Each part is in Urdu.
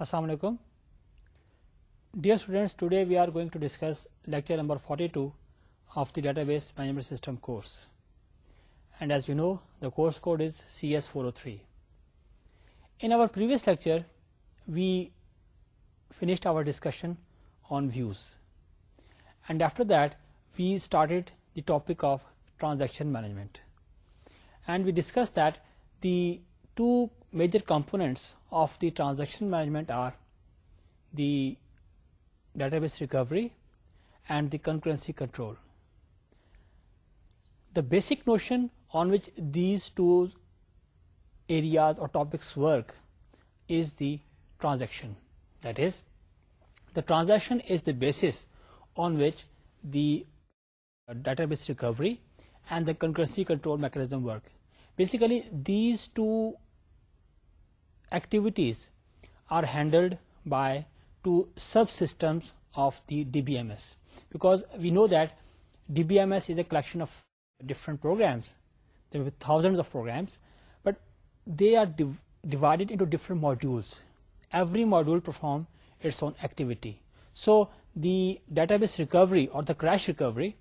السلام علیکم dear students today we are going to discuss lecture number forty two of the database management system course and as you know the course code is C S four O three in our previous lecture we finished our discussion on views and after that we started the topic of transaction management and we discuss that the two major components of the transaction management are the database recovery and the concurrency control. The basic notion on which these two areas or topics work is the transaction. That is, the transaction is the basis on which the database recovery and the concurrency control mechanism work. Basically, these two activities are handled by two subsystems of the DBMS, because we know that DBMS is a collection of different programs. There are thousands of programs, but they are divided into different modules. Every module performs its own activity. So the database recovery or the crash recovery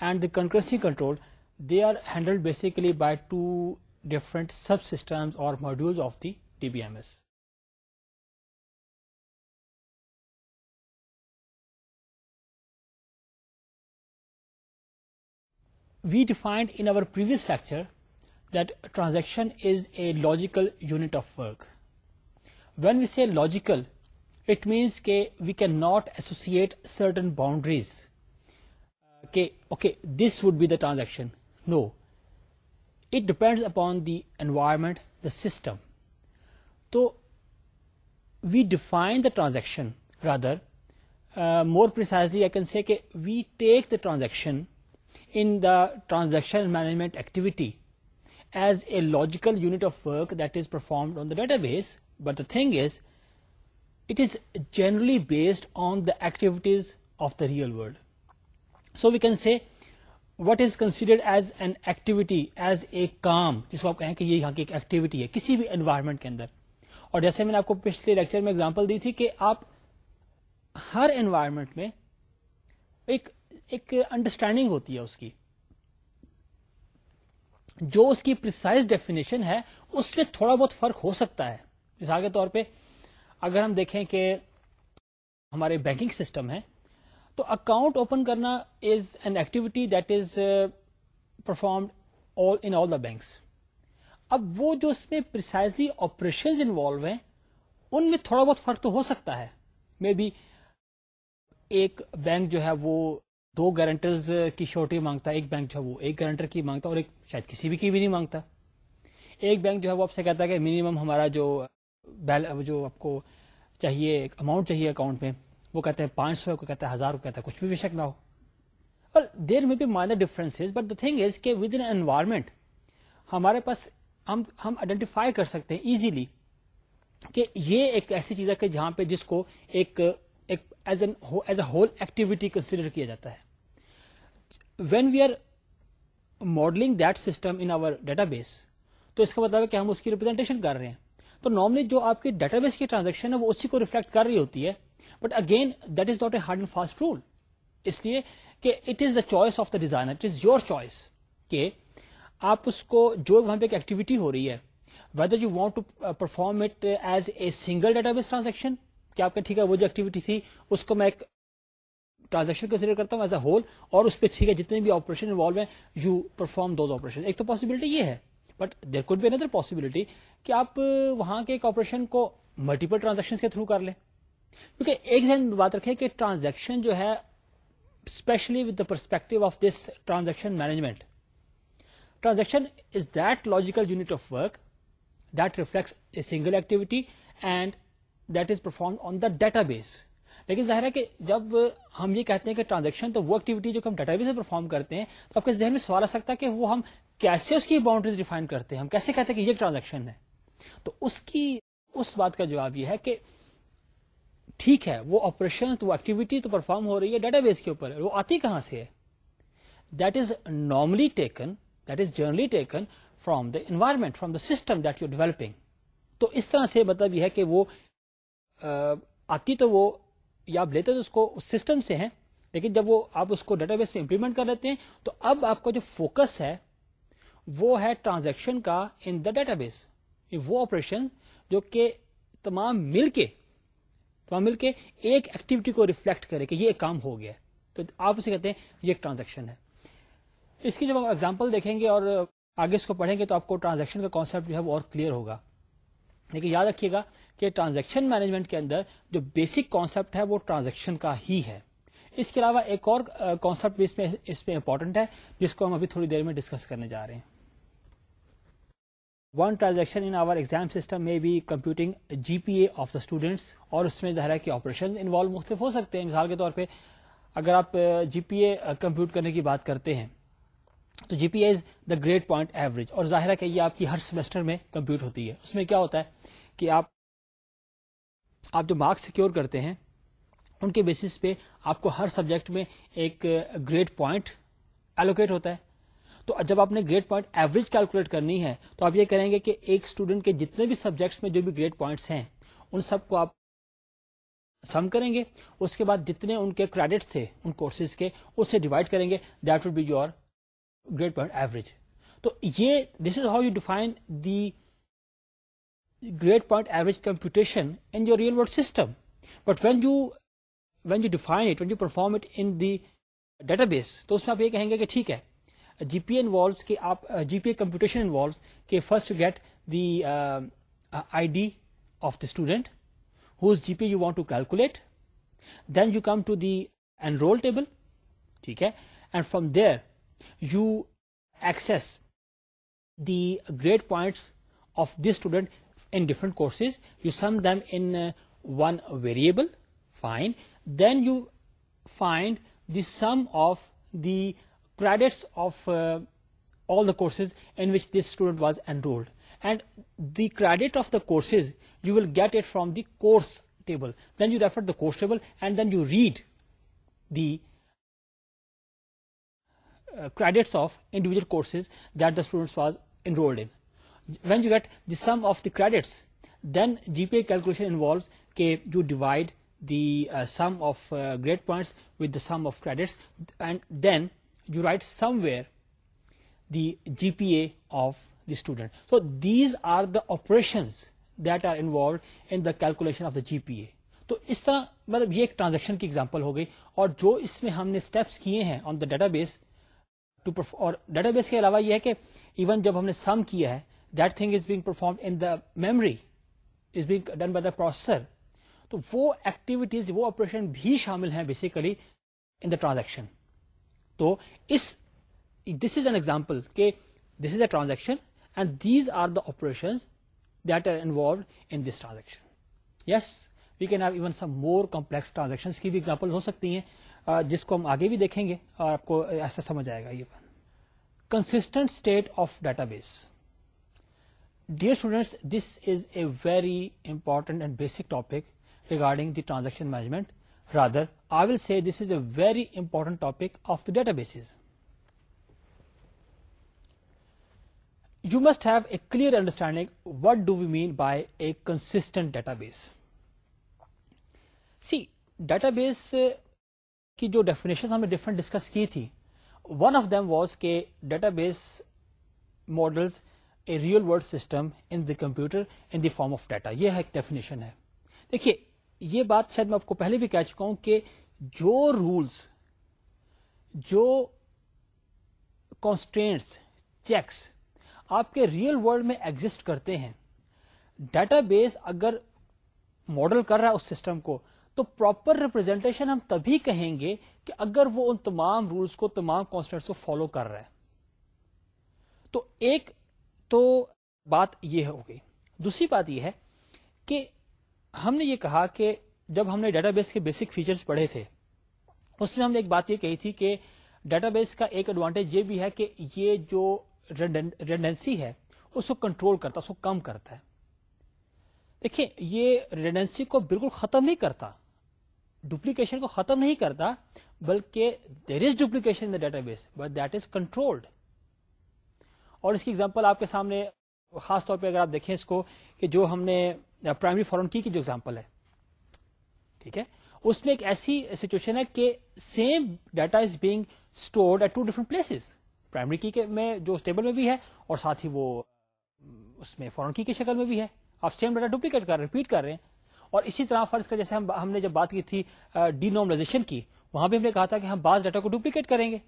and the concurrency control, they are handled basically by two different subsystems or modules of the B M S we defined in previous lecture that transaction is a logical unit of work when we see logical it means کے we can not associate certain boundaries کہ okay this would be the transaction no it depends upon the environment the system تو we define the transaction rather more precisely I can say کہ we take the transaction in the transaction management activity as a logical unit of work that is performed on the database but the thing is it is generally based on the activities of the real world so we can see what is considered as an activity as a کام جس کو آپ کہیں کہ یہاں کی ایک ایکٹیویٹی ہے کسی بھی انوائرمنٹ کے اندر اور جیسے میں نے آپ کو پچھلے لیکچر میں اگزامپل دی تھی کہ آپ ہر انوائرمنٹ میں ایک انڈرسٹینڈنگ ہوتی ہے اس کی جو اس کی پرسائز ڈیفینیشن ہے اس میں تھوڑا بہت فرق ہو سکتا ہے مثال کے طور پہ اگر ہم دیکھیں کہ ہمارے بینکنگ سسٹم ہے تو اکاؤنٹ اوپن کرنا is an activity that is performed in all the banks اب وہ جو اس میں پرسائزلی آپریشن انوالو ہیں ان میں تھوڑا بہت فرق تو ہو سکتا ہے مے بی ایک بینک جو ہے وہ دو گارنٹرز کی شورٹی مانگتا ہے ایک بینک جو ہے وہ ایک گارنٹر کی مانگتا اور ایک شاید کسی بھی کی بھی نہیں مانگتا ایک بینک جو ہے وہ آپ سے کہتا ہے کہ منیمم ہمارا جو بیل جو آپ کو چاہیے اماؤنٹ چاہیے اکاؤنٹ میں وہ کہتے ہیں پانچ سو کہتا ہے ہزار کو کہتا ہے کچھ بھی بے شک نہ ہو اور دیر میں بھی minor difference but the thing is کہ ود ان انوائرمنٹ ہمارے پاس ہم ہم آئیڈینٹیفائی کر سکتے ہیں ایزیلی کہ یہ ایک ایسی چیز ہے کہ جہاں پہ جس کو ایک as as a whole activity consider کیا جاتا ہے when we are modelling that system in our database تو اس کا مطلب ہے کہ ہم اس کی ریپرزینٹیشن کر رہے ہیں تو نارملی جو آپ کے ڈیٹا بیس کی ٹرانزیکشن ہے وہ اسی کو ریفلیکٹ کر رہی ہوتی ہے but again that is not a hard and fast rule اس لیے کہ it is the choice of the designer it is your choice کہ آپ اس کو جو وہاں پہ ایک ایکٹیویٹی ہو رہی ہے whether you want to perform it as a single database transaction کیا آپ کا ٹھیک ہے وہ جو ایکٹیویٹی تھی اس کو میں ایک ٹرانزیکشن کنسیڈر کرتا ہوں ایز اے ہول اور اس پہ ٹھیک ہے جتنے بھی آپریشن انوالو ہیں یو پرفارم دوز آپریشن ایک تو پاسبلٹی یہ ہے but there could be another possibility کہ آپ uh, وہاں کے ایک آپریشن کو ملٹیپل ٹرانزیکشن کے تھرو کر لیں کیونکہ ایک ذہن بات رکھے کہ ٹرانزیکشن جو ہے specially with the perspective of this transaction management transaction is that logical unit of work that reflects a single activity and that is perform on the database لیکن ظاہر ہے کہ جب ہم یہ کہتے ہیں کہ ٹرانزیکشن تو وہ ایکٹیویٹی جو ہم ڈیٹا بیس میں پرفارم کرتے ہیں تو آپ کے ذہن میں سوال آ سکتا ہے کہ وہ ہم کیسے اس کی باؤنڈریز ڈیفائن کرتے ہیں ہم کیسے کہتے ہیں کہ یہ ٹرانزیکشن ہے تو اس کی اس بات کا جواب یہ ہے کہ ٹھیک ہے وہ آپریشن وہ ایکٹیویٹی تو پرفارم ہو رہی ہے ڈیٹا بیس کے اوپر وہ آتی کہاں سے ہے that is normally taken that is generally taken from the environment from the system that you developing تو اس طرح سے مطلب یہ ہے کہ وہ آتی تو وہ یا آپ لیتے اس کو سسٹم سے ہیں لیکن جب وہ آپ اس کو ڈیٹا بیس میں امپلیمنٹ کر لیتے ہیں تو اب آپ کا جو فوکس ہے وہ ہے ٹرانزیکشن کا ان دا ڈیٹا بیس وہ آپریشن جو کہ تمام مل کے تمام مل کے ایک ایکٹیویٹی کو ریفلیکٹ کرے کہ یہ ایک کام ہو گیا تو آپ اسے کہتے ہیں یہ ایک ٹرانزیکشن ہے اس کی جب ہم ایگزامپل دیکھیں گے اور آگے اس کو پڑھیں گے تو آپ کو ٹرانزیکشن کا کانسیپٹ جو ہے وہ اور کلیئر ہوگا لیکن یاد رکھیے گا کہ ٹرانزیکشن مینجمنٹ کے اندر جو بیسک کانسیپٹ ہے وہ ٹرانزیکشن کا ہی ہے اس کے علاوہ ایک اور کانسیپٹ بھی اس میں امپورٹنٹ ہے جس کو ہم ابھی تھوڑی دیر میں ڈسکس کرنے جا رہے ہیں one transaction in our exam system میں بھی computing G P A of the students اور اس میں ظاہر ہے کہ آپریشن انوالو مختلف ہو سکتے ہیں مثال کے طور پہ اگر آپ جی پی اے کمپیوٹ کرنے کی بات کرتے ہیں تو G P A is the grade point average اور ظاہر ہے کہ یہ آپ کی ہر سیمسٹر میں کمپیوٹ ہوتی ہے اس میں کیا ہوتا ہے کہ آپ آپ جو مارکس سیکیور کرتے ہیں ان کے بیسس پہ آپ کو ہر سبجیکٹ میں ایک گریڈ پوائنٹ ایلوکیٹ ہوتا ہے تو جب آپ نے گریڈ پوائنٹ ایوریج کیلکولیٹ کرنی ہے تو آپ یہ کریں گے کہ ایک اسٹوڈنٹ کے جتنے بھی سبجیکٹس میں جو بھی گریڈ پوائنٹس ہیں ان سب کو آپ سم کریں گے اس کے بعد جتنے ان کے کریڈٹس تھے ان کورسز کے اسے ڈیوائڈ کریں گے that would be your grade point average تو یہ this is how you define the grade point average computation in your real world system but when you when you define it when you perform it in the database تو اس میں آپ یہ کہیں گے کہ ٹھیک ہے جی پی آپ جی پی اے کمپیوٹیشن کے first get the I D of the student whose G P you want to calculate then you come to the enroll table ٹھیک ہے and from there you access the grade points of this student in different courses, you sum them in uh, one variable, fine. Then you find the sum of the credits of uh, all the courses in which this student was enrolled, and the credit of the courses you will get it from the course table. Then you refer the course table and then you read the credits of individual courses that the students was you in when you get the sum of points credits then G P A calculation the G P A of GPA student so these are the operations that are that in the calculation of the G P A تو اس طرح مطلب یہ ایک ٹرانزیکشن کی اگزامپل ہو گئی اور جو اس میں ہم نے اسٹیپس کیے ہیں آن دا ڈیٹا بیس اور ڈیٹا بیس کے علاوہ یہ ہے کہ ایون جب ہم نے سم کیا ہے that thing is being perform in the memory is being done by the processor تو وہ ایکٹیویٹیز وہ آپریشن بھی شامل ہیں بیسیکلی ان دا ٹرانزیکشن تو اس دس از این ایگزامپل کہ this is a transaction and these are the operation that are involved in this transaction yes we can have even some more complex transaction کی بھی ایگزامپل ہو سکتی ہیں جس کو ہم آگے بھی دیکھیں گے اور آپ کو ایسا سمجھ آئے گا یہ بات consistent state of database dear students this is a very important and basic topic regarding the transaction management rather I will say this is a very important topic of the databases you must have a clear understanding what do we mean by a consistent database see database کی جو ڈیفینیشن ہم نے ڈفرنٹ ڈسکس کی تھی ون آف دم واز کہ data base models a real world system in the computer in the form of data یہ ایک ڈیفینیشن ہے دیکھیے یہ بات شاید میں آپ کو پہلے بھی کہہ چکا ہوں کہ جو رولس جو کانسٹینٹس چیکس آپ کے ریئل ورلڈ میں ایگزٹ کرتے ہیں ڈیٹا بیس اگر ماڈل کر رہا ہے اس سسٹم کو تو پراپر ریپرزینٹیشن ہم تبھی کہیں گے کہ اگر وہ ان تمام رولس کو تمام کانسٹنٹس کو فالو کر رہا ہے تو ایک تو بات یہ ہو گئی دوسری بات یہ ہے کہ ہم نے یہ کہا کہ جب ہم نے ڈیٹا بیس کے بیسک فیچرز پڑھے تھے اس میں ہم نے ایک بات یہ کہی تھی کہ ڈیٹا بیس کا ایک ایڈوانٹیج یہ بھی ہے کہ یہ جو ریڈنسی ہے اس کو کنٹرول کرتا اس کو کم کرتا ہے دیکھیں یہ ریڈنسی کو بالکل ختم نہیں کرتا ڈپلیکیشن کو ختم نہیں کرتا بلکہ there is duplication database but that is controlled اور اس کی ایگزامپل آپ کے سامنے خاص طور پہ اگر آپ دیکھیں اس کو کہ جو ہم نے پرائمری فورن کی جو ایگزامپل ہے ہے ٹھیک اس میں ایک ایسی سچویشن ہے کہ same data is being stored at two different place primary key میں جو اسٹیبل میں بھی ہے اور ساتھ ہی وہ اس میں فورن کی کی شکل میں بھی ہے آپ سیم ڈیٹا ڈپلیکیٹ کر رہے ہیں ریپیٹ کر رہے ہیں اور اسی طرح فرض کر جیسے ہم, ہم نے جب بات کی تھی ڈی نارملائزیشن کی وہاں بھی ہم نے کہا تھا کہ ہم بعض ڈیٹا کو ڈپلیکیٹ کریں گے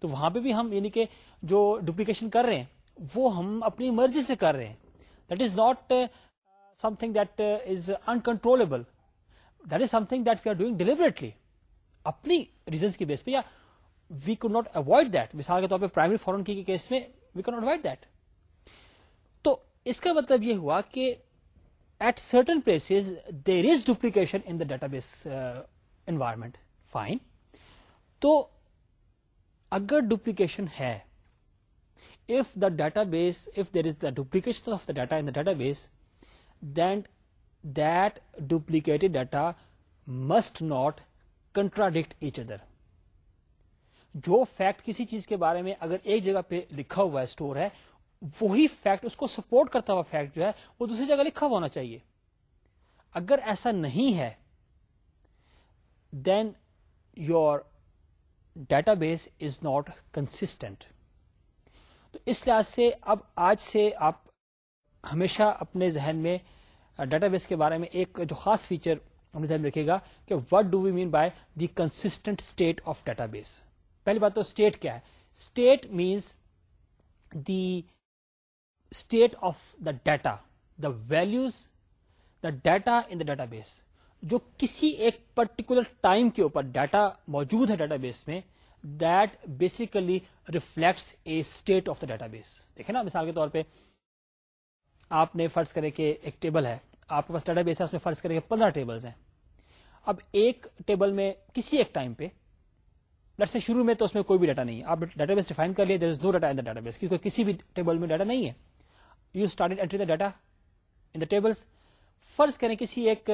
تو وہاں پہ بھی ہم یعنی کہ جو ڈپلیکیشن کر رہے ہیں وہ ہم اپنی مرضی سے کر رہے ہیں that is not something that is uncontrollable that is something that we are doing deliberately اپنی ریزنس کی بیس پہ یا we could not avoid that مثال کے طور پہ پرائمری فورن کی کیس میں we could not avoid that تو اس کا مطلب یہ ہوا کہ at certain place there is duplication in the database environment fine تو اگر ڈپلیکیشن ہے if the database if there is the duplicate data in the database then that duplicate data must not contradict each other جو فیکٹ کسی چیز کے بارے میں اگر ایک جگہ پہ لکھا ہوا ہے اسٹور ہے وہی فیکٹ اس کو سپورٹ کرتا ہوا فیکٹ جو ہے وہ دوسری جگہ لکھا ہوا ہونا چاہیے اگر ایسا نہیں ہے then your database is not consistent تو اس لحاظ سے اب آج سے آپ ہمیشہ اپنے ذہن میں ڈیٹا بیس کے بارے میں ایک جو خاص فیچر ہم ذہن میں رکھے گا کہ what do we mean by the consistent state of database پہلی بات تو اسٹیٹ کیا ہے state means the state of the data the values the data in the database جو کسی ایک پرٹیکولر ٹائم کے اوپر ڈیٹا موجود ہے ڈیٹا بیس میں that basically reflects a state of the database دیکھے نا مثال کے طور پہ آپ نے فرض کرے کہ ایک ٹیبل ہے آپ کے پاس ڈیٹا بیس ہے اس میں فرض کرے کہ پندرہ ٹیبلز ہیں اب ایک ٹیبل میں کسی ایک ٹائم پہ سے شروع میں تو اس میں کوئی بھی ڈیٹا نہیں ہے آپ ڈیٹا بیس ڈیفائن کر لیے there is no data in the data base کیونکہ کسی بھی ٹیبل میں ڈیٹا نہیں ہے you the data in the tables فرض کریں کسی ایک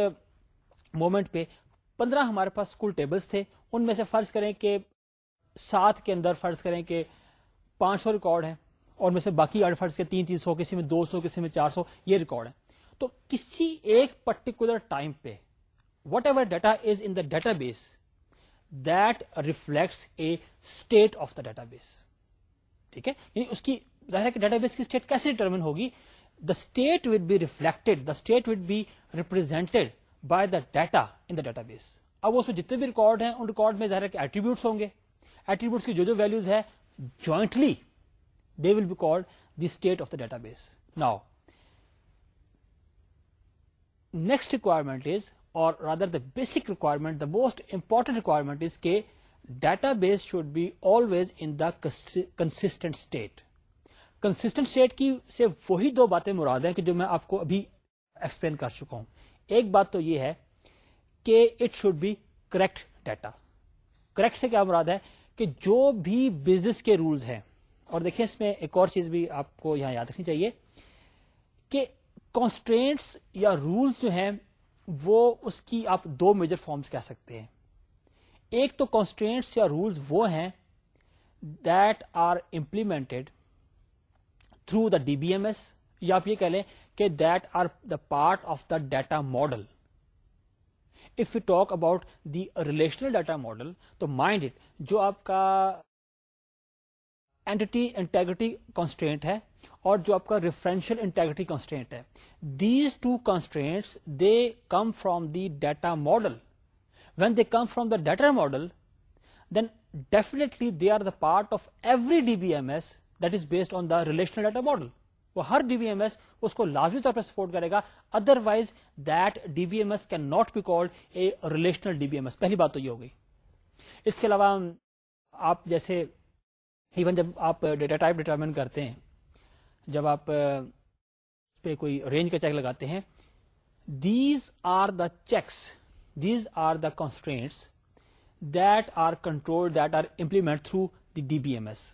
مومنٹ پہ پندرہ ہمارے پاس اسکول ٹیبلس تھے ان میں سے فرض کریں کہ سات کے اندر فرض کریں کہ پانچ سو ریکارڈ ہیں اور میں سے باقی فرض کے تین تین سو کسی میں دو سو کسی میں چار سو یہ ریکارڈ ہیں تو کسی ایک پرٹیکولر ٹائم پہ whatever data is in the database that reflects a state of the database ٹھیک ہے یعنی اس کی ظاہر ہے کہ ڈیٹا بیس کی اسٹیٹ کیسے ڈیٹرمن ہوگی the state would be reflect the state would be represent by the data in the database اب اس میں جتنے بھی ریکارڈ ہیں ان ریکارڈ میں ظاہر ہے کہ ایٹریبیوٹس ایٹریبیوٹس ہوں گے کی جو جو ویلوز ہے jointly they will be called the state of the database now next requirement is or rather the basic requirement the most important requirement is کے database should be always in the consistent state state کی سے وہی دو باتیں مراد ہیں کہ جو میں آپ کو ابھی ایکسپلین کر چکا ہوں ایک بات تو یہ ہے کہ it should be correct data correct سے کیا مراد ہے کہ جو بھی بزنس کے رولز ہیں اور دیکھیں اس میں ایک اور چیز بھی آپ کو یہاں یاد رکھنی چاہیے کہ کانسٹرینٹس یا رولز جو ہیں وہ اس کی آپ دو میجر فارمز کہہ سکتے ہیں ایک تو کانسٹرینٹس یا رولز وہ ہیں that are implemented through the D B M S یا آپ یہ کہہ لیں کہ that are the part of the data model if you talk about the relational data model تو مائنڈ اٹ جو آپ کا اینٹی انٹیگریٹی کانسٹینٹ ہے اور جو آپ کا ریفرنشیل انٹیگریٹی کانسٹینٹ ہے these two constants they come from the data model when they come from the data model then definitely they are the part of every D B M S that is based on the relational data model وہ ہر ڈی بی ایم ایس اس کو لازمی طور پہ سپورٹ کرے گا otherwise that D B M S can not be called a relational D B M S پہلی بات تو یہ ہوگی اس کے علاوہ آپ جیسے ایون جب آپ ڈیٹا ٹائپ ڈیٹرمن کرتے ہیں جب آپ اس پہ کوئی رینج کا چیک لگاتے ہیں these are the checks these are the constraints that are control that are implement through the D B M S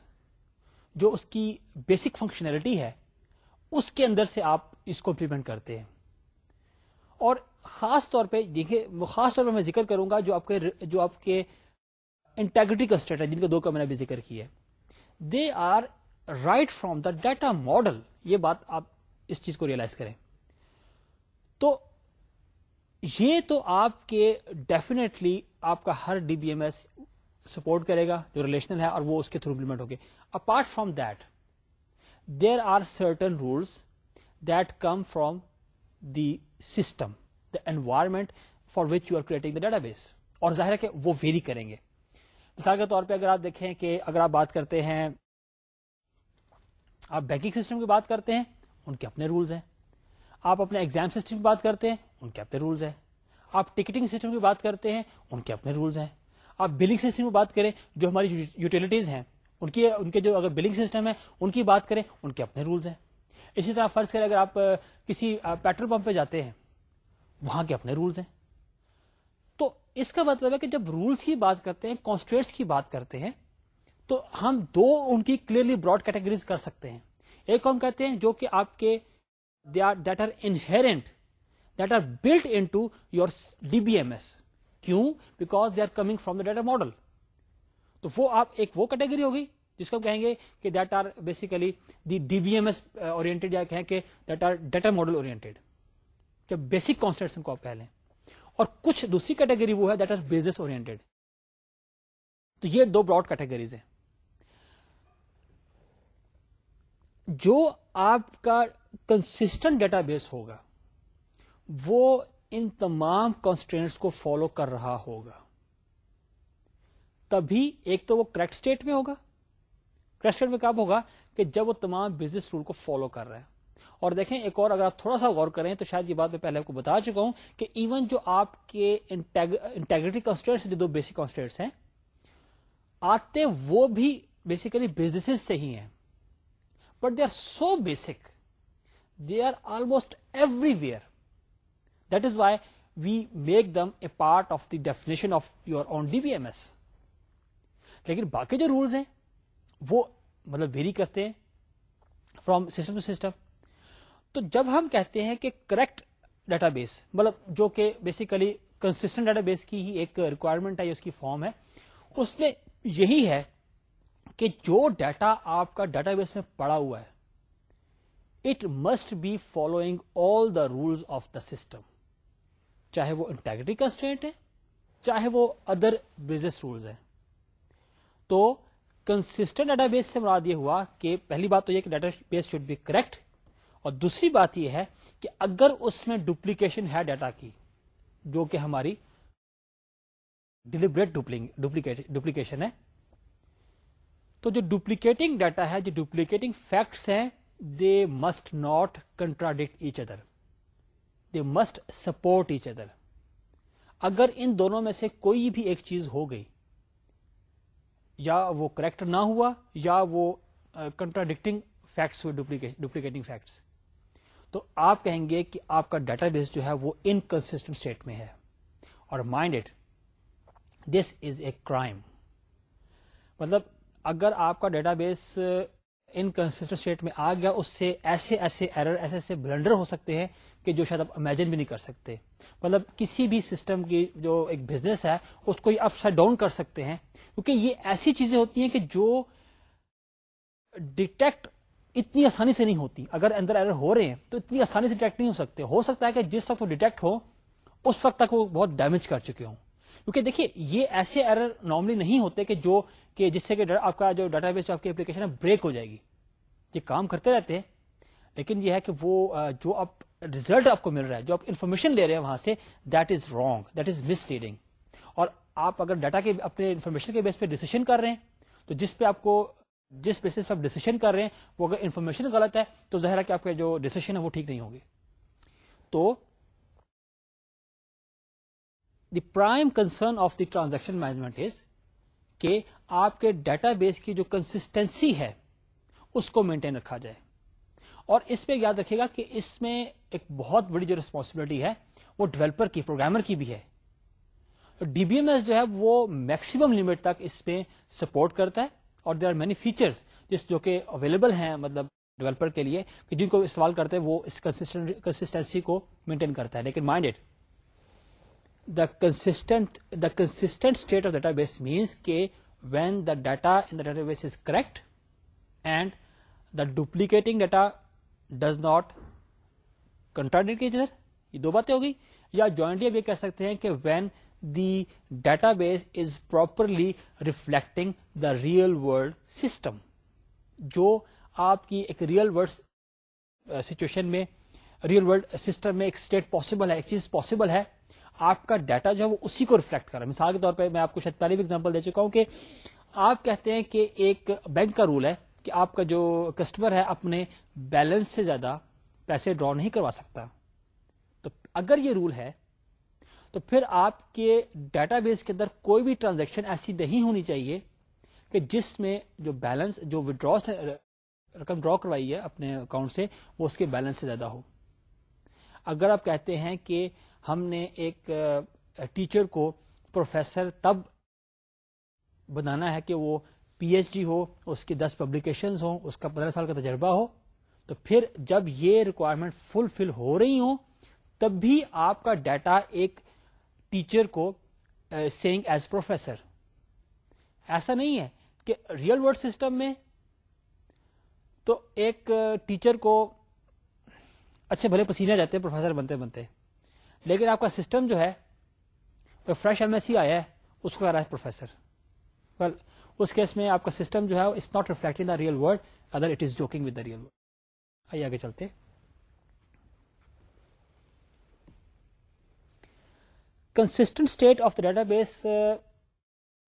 جو اس کی بیسک فنکشنلٹی ہے اس کے اندر سے آپ اس کو امپلیمنٹ کرتے ہیں اور خاص طور پہ دیکھیں خاص طور پہ میں ذکر کروں گا جو آپ کے جو آپ کے انٹیگریٹی کا اسٹیٹ جن کے دو کا میں نے ذکر کیا ہے they are right from the data model یہ بات آپ اس چیز کو ریئلائز کریں تو یہ تو آپ کے ڈیفینیٹلی آپ کا ہر D B M S support کرے گا جو ریلیشنل ہے اور وہ اس کے تھرو امپلیمنٹ ہوگی apart from that there are certain rules that come from the system the environment for which you are creating the database اور ظاہر ہے کہ وہ ویری کریں گے مثال کے طور پہ اگر آپ دیکھیں کہ اگر آپ بات کرتے ہیں آپ بینکنگ سسٹم کی بات کرتے ہیں ان کے اپنے رولز ہیں آپ اپنے ایگزام سسٹم کی بات کرتے ہیں ان کے اپنے رولز ہیں آپ ٹکٹنگ سسٹم کی بات کرتے ہیں ان کے اپنے رولز ہیں آپ بلنگ سسٹم کی بات کریں جو ہماری یوٹیلٹیز ہیں ان کی ان کے جو اگر بلنگ سسٹم ہے ان کی بات کریں ان کے اپنے رولز ہیں اسی طرح فرض کریں اگر آپ کسی پیٹرول پمپ پہ جاتے ہیں وہاں کے اپنے رولز ہیں تو اس کا مطلب ہے کہ جب رولز کی بات کرتے ہیں کانسٹریٹس کی بات کرتے ہیں تو ہم دو ان کی کلیئرلی براڈ کیٹیگریز کر سکتے ہیں ایک ہم کہتے ہیں جو کہ آپ کے that are inherent that are built in to your D B M S کیوں because they are coming the data model تو وہ آپ ایک وہ کیٹیگری ہوگی جس کو ہم کہیں گے کہ that are basically the D B M S یا ماڈل اور بیسک کانسن کو آپ کہہ لیں اور کچھ دوسری کیٹیگری وہ ہے دیٹ آر بزنس اور تو یہ دو براڈ کیٹیگریز ہیں جو آپ کا کنسٹنٹ ڈیٹا بیس ہوگا وہ ان تمام کانسٹینٹس کو فالو کر رہا ہوگا تبھی ایک تو وہ کریکٹ اسٹیٹ میں ہوگا کریکٹ اسٹیٹ میں کب ہوگا کہ جب وہ تمام بزنس رول کو فالو کر رہا ہے اور دیکھیں ایک اور اگر آپ تھوڑا سا غور کریں تو شاید یہ بات میں پہلے آپ کو بتا چکا ہوں کہ ایون جو آپ کے انٹیگریٹی کانسٹینٹس جو دو بیسک ہیں آتے وہ بھی بیسیکلی بزنس سے ہی ہیں but they are so basic they are almost everywhere that is why we make them a part of the definition of your own D B M S لیکن باقی جو رولس ہیں وہ مطلب ویری کرتے ہیں فرام سسٹم ٹو سسٹم تو جب ہم کہتے ہیں کہ کریکٹ ڈیٹا بیس مطلب جو کہ بیسیکلی کنسٹنٹ ڈیٹا بیس کی ہی ایک ریکوائرمنٹ ہے اس کی فارم ہے اس میں یہی ہے کہ جو ڈیٹا آپ کا ڈیٹا بیس میں پڑا ہوا ہے it must be following all the rules of the system چاہے وہ انٹیگریٹی کنسٹینٹ ہے چاہے وہ ادر بزنس رولز ہیں تو کنسٹنٹ ڈیٹا بیس سے مراد یہ ہوا کہ پہلی بات تو یہ کہ database should be correct اور دوسری بات یہ ہے کہ اگر اس میں ڈپلیکیشن ہے ڈیٹا کی جو کہ ہماری ڈلیبریٹ ڈپلیکیشن ہے تو جو ڈپلیکیٹنگ ڈیٹا ہے جو ڈپلیکیٹنگ فیکٹس ہیں they must not contradict each other they must support each other اگر ان دونوں میں سے کوئی بھی ایک چیز ہو گئی یا وہ کریکٹ نہ ہوا یا وہ کنٹراڈکٹنگ فیکٹس ڈپلیکیٹنگ فیکٹس تو آپ کہیں گے کہ آپ کا ڈیٹا بیس جو ہے وہ انکنسٹنٹ اسٹیٹ میں ہے اور mind it this is a crime مطلب اگر آپ کا ڈیٹا بیس انکنسٹنٹ اسٹیٹ میں آ گیا اس سے ایسے ایسے ایرر ایسے ایسے بلنڈر ہو سکتے ہیں کہ جو شاید آپ امیجن بھی نہیں کر سکتے مطلب کسی بھی سسٹم کی جو ایک بزنس ہے اس کو یہ اپ سائڈ ڈاؤن کر سکتے ہیں کیونکہ یہ ایسی چیزیں ہوتی ہیں کہ جو ڈیٹیکٹ اتنی آسانی سے نہیں ہوتی اگر اندر ایرر ہو رہے ہیں تو اتنی آسانی سے ڈیٹیکٹ نہیں ہو سکتے ہو سکتا ہے کہ جس وقت وہ ڈیٹیکٹ ہو اس وقت تک وہ بہت ڈیمیج کر چکے ہوں کیونکہ دیکھیے یہ ایسے ایرر نارملی نہیں ہوتے کہ جو کہ جس سے کہ آپ کا جو ڈیٹا بیس آپ کی اپلیکیشن ہے بریک ہو جائے گی یہ کام کرتے رہتے ہیں لیکن یہ ہے کہ وہ جو آپ ریزلٹ آپ کو مل رہا ہے جو آپ انفارمیشن لے رہے ہیں وہاں سے that is wrong that is misleading اور آپ اگر ڈیٹا کے اپنے انفارمیشن کے بیس پہ ڈیسیشن کر رہے ہیں تو جس پہ آپ کو جس بیس پہ آپ ڈیسیشن کر رہے ہیں وہ اگر انفارمیشن غلط ہے تو ظاہر ہے کہ آپ کا جو ڈسیشن ہے وہ ٹھیک نہیں ہوگی تو the prime concern of the transaction management is کہ آپ کے ڈیٹا بیس کی جو کنسٹینسی ہے اس کو مینٹین رکھا جائے اور اس پہ یاد رکھے گا کہ اس میں ایک بہت بڑی جو ریسپانسبلٹی ہے وہ ڈیولپر کی پروگرامر کی بھی ہے ڈی بی ایم ایس جو ہے وہ میکسیمم لمٹ تک اس پہ سپورٹ کرتا ہے اور دیر آر مینی فیچر جس جو کہ اویلیبل ہیں مطلب ڈیولپر کے لیے کہ جن کو استعمال کرتے ہیں وہ اس کنسٹینسی کو مینٹین کرتا ہے لیکن mind it the consistent the consistent state of database means کے when the data in the database is correct and the duplicating data does not contradict other یہ دو باتیں ہوگی یا جوائنٹلی اب یہ کہہ سکتے ہیں کہ when the database is properly reflecting the real world system جو آپ کی ایک ریئل ورلڈ سچویشن میں ریئل ورلڈ سسٹم میں ایک اسٹیٹ پاسبل ہے ایک چیز پاسبل ہے آپ کا ڈیٹا جو ہے وہ اسی کو ریفلیکٹ کر رہا ہے مثال کے طور پہ میں آپ کو شاید پہلے بھی ایگزامپل دے چکا ہوں کہ آپ کہتے ہیں کہ ایک بینک کا رول ہے کہ آپ کا جو کسٹمر ہے اپنے بیلنس سے زیادہ پیسے ڈرا نہیں کروا سکتا تو اگر یہ رول ہے تو پھر آپ کے ڈیٹا بیس کے اندر کوئی بھی ٹرانزیکشن ایسی نہیں ہونی چاہیے کہ جس میں جو بیلنس جو وڈرا رقم ڈرا کروائی ہے اپنے اکاؤنٹ سے وہ اس کے بیلنس سے زیادہ ہو اگر آپ کہتے ہیں کہ ہم نے ایک ٹیچر کو پروفیسر تب بنانا ہے کہ وہ پی ایچ ڈی ہو اس کی دس پبلیکیشن ہو اس کا پندرہ سال کا تجربہ ہو تو پھر جب یہ ریکوائرمنٹ فل فل ہو رہی ہو تب بھی آپ کا ڈیٹا ایک ٹیچر کو سینگ ایز پروفیسر ایسا نہیں ہے کہ ریئل ورلڈ سسٹم میں تو ایک ٹیچر کو اچھے بھلے پسینے جاتے ہیں پروفیسر بنتے بنتے لیکن آپ کا سسٹم جو ہے فریش ایم ایس سی آیا ہے اس کو کہہ رہا ہے پروفیسر اس کیس میں آپ کا سسٹم جو ہے it's not reflect real world other it is joking with the real آئیے آگے چلتے consistent state of the database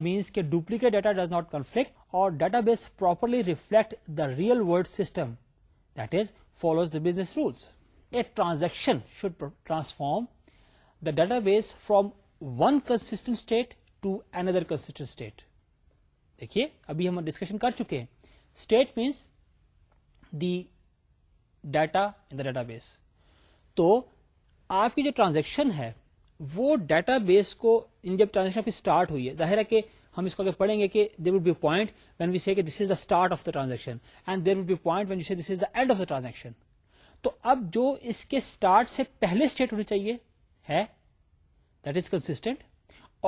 means کے duplicate data does not conflict اور database properly reflect the real world system that is follows the business rules a transaction should transform the database from one consistent state to another consistent state دیکھیے ابھی ہم ڈسکشن کر چکے ہیں state means the data in the database تو آپ کی جو ٹرانزیکشن ہے وہ ڈیٹا بیس کو ان جب ٹرانزیکشن کی اسٹارٹ ہوئی ہے ظاہر ہے کہ ہم اس کو اگر پڑھیں گے کہ there would be point when we see کہ this is the start of the transaction and there would be point when see this is the end of the transaction تو اب جو اس کے اسٹارٹ سے پہلے اسٹیٹ ہونی چاہیے ہے دیٹ از کنسٹینٹ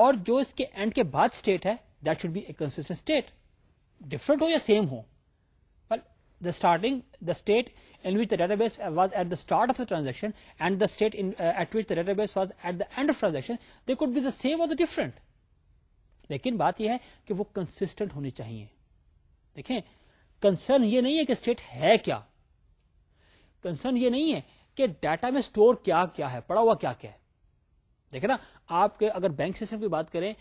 اور جو اس کے اینڈ کے بعد اسٹیٹ ہے شنسٹنٹ اسٹیٹ ڈفرنٹ ہو یا سیم ہو پر the starting the state database was at the start of the transaction and that database was at داڈ of transaction they could be the same or different لیکن بات یہ ہے کہ وہ کنسٹنٹ ہونی چاہیے دیکھیں کنسرن یہ نہیں ہے کہ اسٹیٹ ہے کیا کنسرن یہ نہیں ہے کہ ڈاٹا میں اسٹور کیا کیا ہے پڑا ہوا کیا کیا ہے دیکھے نا آپ کے اگر بینک سسٹم کی بات کریں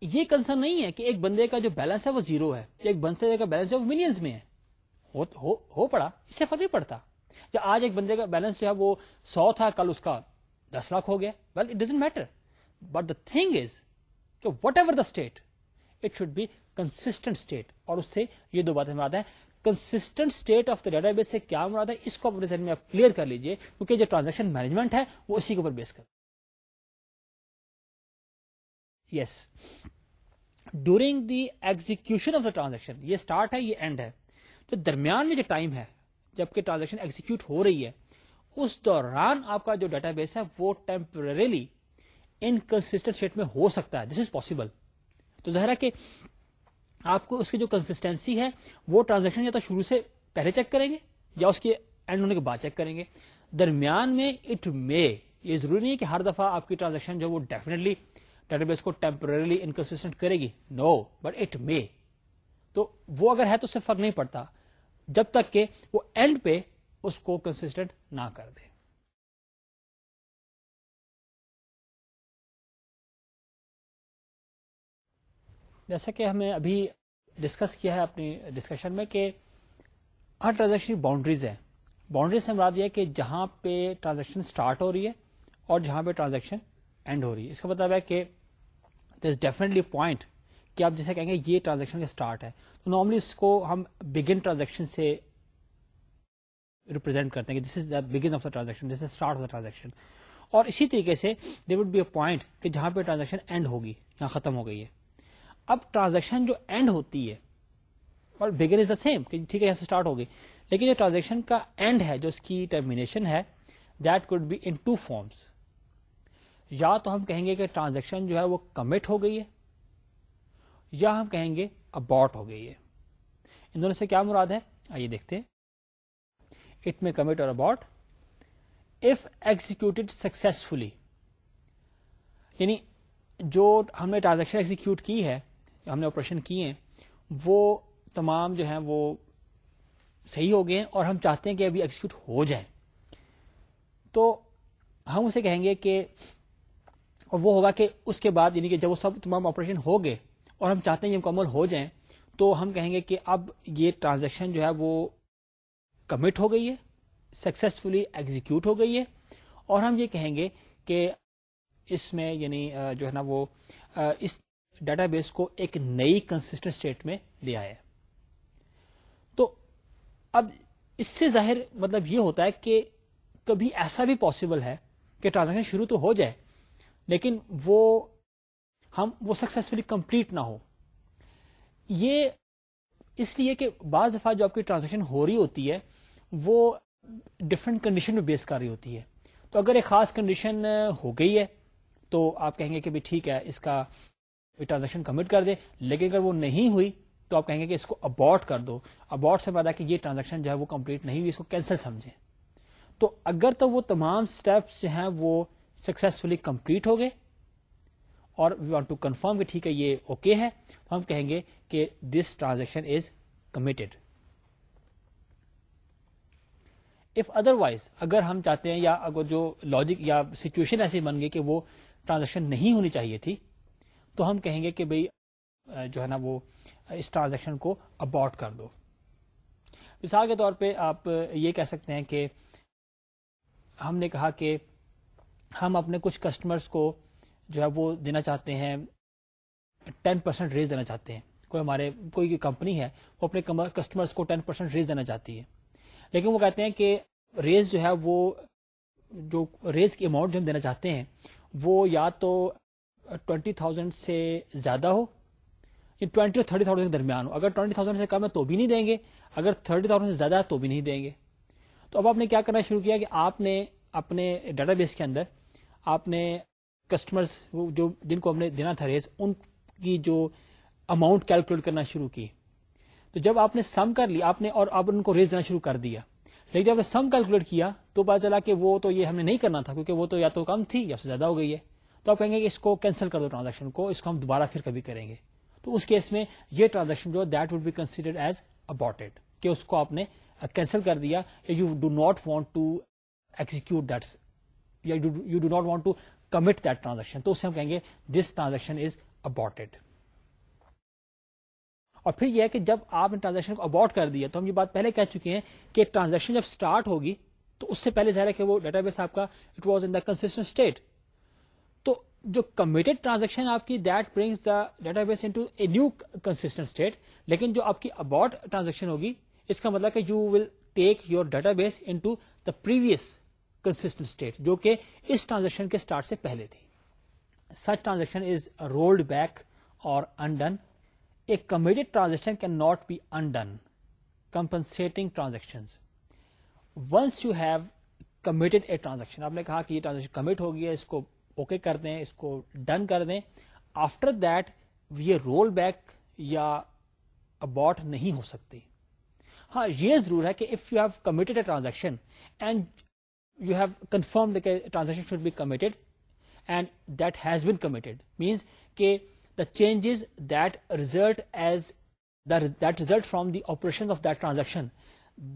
یہ کنسرن نہیں ہے کہ ایک بندے کا جو بیلنس ہے وہ زیرو ہے ایک بندے کا بیلنس ہے وہ ملینس میں ہے ہو, ہو, ہو پڑا اس سے فرق نہیں پڑتا جب آج ایک بندے کا بیلنس جو ہے وہ سو تھا کل اس کا دس لاکھ ہو گیا well it doesn't matter but the thing is کہ whatever the state it should be consistent state اور اس سے یہ دو باتیں مراد ہے consistent state of the database سے کیا مراد ہے اس کو اپنے میں آپ کلیئر کر لیجیے کیونکہ جو ٹرانزیکشن مینجمنٹ ہے وہ اسی کے اوپر بیس کر yes during the execution of the transaction یہ اسٹارٹ ہے یہ اینڈ ہے تو درمیان میں جو ٹائم ہے جبکہ ٹرانزیکشن ایگزیکٹ ہو رہی ہے اس دوران آپ کا جو ڈیٹا بیس ہے وہ ٹیمپرریلی انکنسٹنٹ شیٹ میں ہو سکتا ہے دس از پاسبل تو ظاہر ہے کہ آپ کو اس کی جو کنسٹینسی ہے وہ ٹرانزیکشن یا تو شروع سے پہلے چیک کریں گے یا اس کے اینڈ ہونے کے بعد چیک کریں گے درمیان میں اٹ مے یہ ضروری نہیں ہے کہ ہر دفعہ آپ کی ٹرانزیکشن جو وہ ڈیفینیٹلی ڈیٹا بیس کو ٹیمپرریلی انکنسٹنٹ کرے گی نو بٹ اٹ مے تو وہ اگر ہے تو اس سے فرق نہیں پڑتا جب تک کہ وہ اینڈ پہ اس کو کنسٹنٹ نہ کر دے جیسا کہ ہمیں ابھی ڈسکس کیا ہے اپنی ڈسکشن میں کہ ہر ٹرانزیکشن باؤنڈریز ہیں باؤنڈریز سے مراد یہ کہ جہاں پہ ٹرانزیکشن سٹارٹ ہو رہی ہے اور جہاں پہ ٹرانزیکشن اینڈ ہو رہی ہے اس کا مطلب ہے کہ دس ڈیفینیٹلی پوائنٹ کہ آپ جیسے کہیں گے یہ ٹرانزیکشن کا اسٹارٹ ہے تو نارملی اس کو ہم بگن ٹرانزیکشن سے ریپرزینٹ کرتے ہیں کہ this is the begin of the transaction this is start of the transaction اور اسی طریقے سے they would be a point کہ جہاں پہ ٹرانزیکشن اینڈ ہوگی یہاں ختم ہو گئی ہے اب ٹرانزیکشن جو اینڈ ہوتی ہے اور بگن از دا سیم کہ ٹھیک ہے یہاں سے اسٹارٹ ہوگی لیکن جو ٹرانزیکشن کا اینڈ ہے جو اس کی ٹرمینیشن ہے that could be in two forms یا تو ہم کہیں گے کہ ٹرانزیکشن جو ہے وہ کمٹ ہو گئی ہے یا ہم کہیں گے اباٹ ہو گئی ہے ان دونوں سے کیا مراد ہے آئیے دیکھتے اٹ میں کمٹ اور اباٹ ایف ایگزیکٹ سکسیسفلی یعنی جو ہم نے ٹرانزیکشن ایگزیکیوٹ کی ہے ہم نے آپریشن کیے ہیں وہ تمام جو ہیں وہ صحیح ہو گئے ہیں اور ہم چاہتے ہیں کہ ابھی ایگزیکیوٹ ہو جائیں تو ہم اسے کہیں گے کہ اور وہ ہوگا کہ اس کے بعد یعنی کہ جب وہ سب تمام آپریشن ہو گئے اور ہم چاہتے ہیں یہ مکمل ہو جائیں تو ہم کہیں گے کہ اب یہ ٹرانزیکشن جو ہے وہ کمٹ ہو گئی ہے سکسیسفلی ایگزیکیوٹ ہو گئی ہے اور ہم یہ کہیں گے کہ اس میں یعنی جو ہے نا وہ اس ڈیٹا بیس کو ایک نئی کنسٹنٹ اسٹیٹ میں لیا ہے تو اب اس سے ظاہر مطلب یہ ہوتا ہے کہ کبھی ایسا بھی پاسبل ہے کہ ٹرانزیکشن شروع تو ہو جائے لیکن وہ ہم وہ سکسیسفلی کمپلیٹ نہ ہو یہ اس لیے کہ بعض دفعہ جو آپ کی ٹرانزیکشن ہو رہی ہوتی ہے وہ ڈفرنٹ کنڈیشن میں بیس کر رہی ہوتی ہے تو اگر ایک خاص کنڈیشن ہو گئی ہے تو آپ کہیں گے کہ ٹھیک ہے اس کا ٹرانزیکشن کمٹ کر دے لیکن اگر وہ نہیں ہوئی تو آپ کہیں گے کہ اس کو اباٹ کر دو اباٹ سے بتا کہ یہ ٹرانزیکشن جو ہے وہ کمپلیٹ نہیں ہوئی اس کو کینسل سمجھیں تو اگر تو وہ تمام اسٹیپس جو ہیں وہ سکسیسفلی کمپلیٹ ہو گئے اور وی وانٹ ٹو کنفرم کہ ٹھیک ہے یہ اوکے ہے تو ہم کہیں گے کہ this transaction is committed other otherwise اگر ہم چاہتے ہیں یا اگر جو لاجک یا سچویشن ایسی بن گئی کہ وہ ٹرانزیکشن نہیں ہونی چاہیے تھی تو ہم کہیں گے کہ بھائی جو ہے نا وہ اس ٹرانزیکشن کو اباٹ کر دو مثال کے طور پہ آپ یہ کہہ سکتے ہیں کہ ہم نے کہا کہ ہم اپنے کچھ کسٹمرس کو جو ہے وہ دینا چاہتے ہیں ٹین پرسینٹ ریز دینا چاہتے ہیں کوئی ہمارے کوئی کمپنی ہے وہ اپنے کسٹمرس کو ٹین پرسینٹ ریز دینا چاہتی ہے لیکن وہ کہتے ہیں کہ ریز جو ہے وہ جو ریز کی اماؤنٹ جو ہم دینا چاہتے ہیں وہ یا تو ٹوینٹی تھاؤزینڈ سے زیادہ ہو یا اور تھرٹی تھاؤزینڈ کے درمیان ہو اگر ٹوئنٹی تھاؤزینڈ سے کم ہے تو بھی نہیں دیں گے اگر تھرٹی تھاؤزینڈ سے زیادہ ہے تو بھی نہیں دیں گے تو اب آپ نے کیا کرنا شروع کیا کہ آپ نے اپنے ڈیٹا بیس کے اندر آپ نے کسٹمرز جو جن کو ہم نے دینا تھا ریز ان کی جو اماؤنٹ کیلکولیٹ کرنا شروع کی تو جب آپ نے سم کر لی آپ نے اور آپ ان کو ریز دینا شروع کر دیا لیکن جب سم کیلکولیٹ کیا تو پتا چلا کہ وہ تو یہ ہم نے نہیں کرنا تھا کیونکہ وہ تو یا تو کم تھی یا سے زیادہ ہو گئی ہے تو آپ کہیں گے کہ اس کو کینسل کر دو ٹرانزیکشن کو اس کو ہم دوبارہ پھر کبھی کریں گے تو اس کیس میں یہ ٹرانزیکشن جو that would be considered as abort کہ اس کو آپ نے کینسل کر دیا you do not want to transaction تو اس سے ہم کہیں گے دس ٹرانزیکشن از ابارٹیڈ اور پھر یہ ہے کہ جب آپ نے ٹرانزیکشن کو اباٹ کر دیا تو ہم یہ بات پہلے کہہ چکے ہیں کہ ٹرانزیکشن جب اسٹارٹ ہوگی تو اس سے پہلے ظاہر ہے کہ وہ ڈیٹا بیس آپ کا it was in consistent state تو جو کمیٹڈ ٹرانزیکشن آپ کی that brings the database in new consistent state لیکن جو آپ کی اباٹ ٹرانزیکشن ہوگی اس کا مطلب کہ you will take your database into the previous constant state جو کہ اس ٹرانزیکشن کے اسٹارٹ سے پہلے تھی such transaction is rolled back or undone a committed transaction can not be undone compensating transaction once you have committed a transaction آپ نے کہا کہ یہ ٹرانزیکشن کمٹ ہو گیا اس کو اوکے okay کر دیں اس کو ڈن کر دیں آفٹر دیٹ یہ رول بیک یا اباٹ نہیں ہو سکتی ہاں یہ ضرور ہے کہ if you have committed a transaction and you have confirm transaction should be committed and that has been committed means کہ the changes that result as that result from the operation of that transaction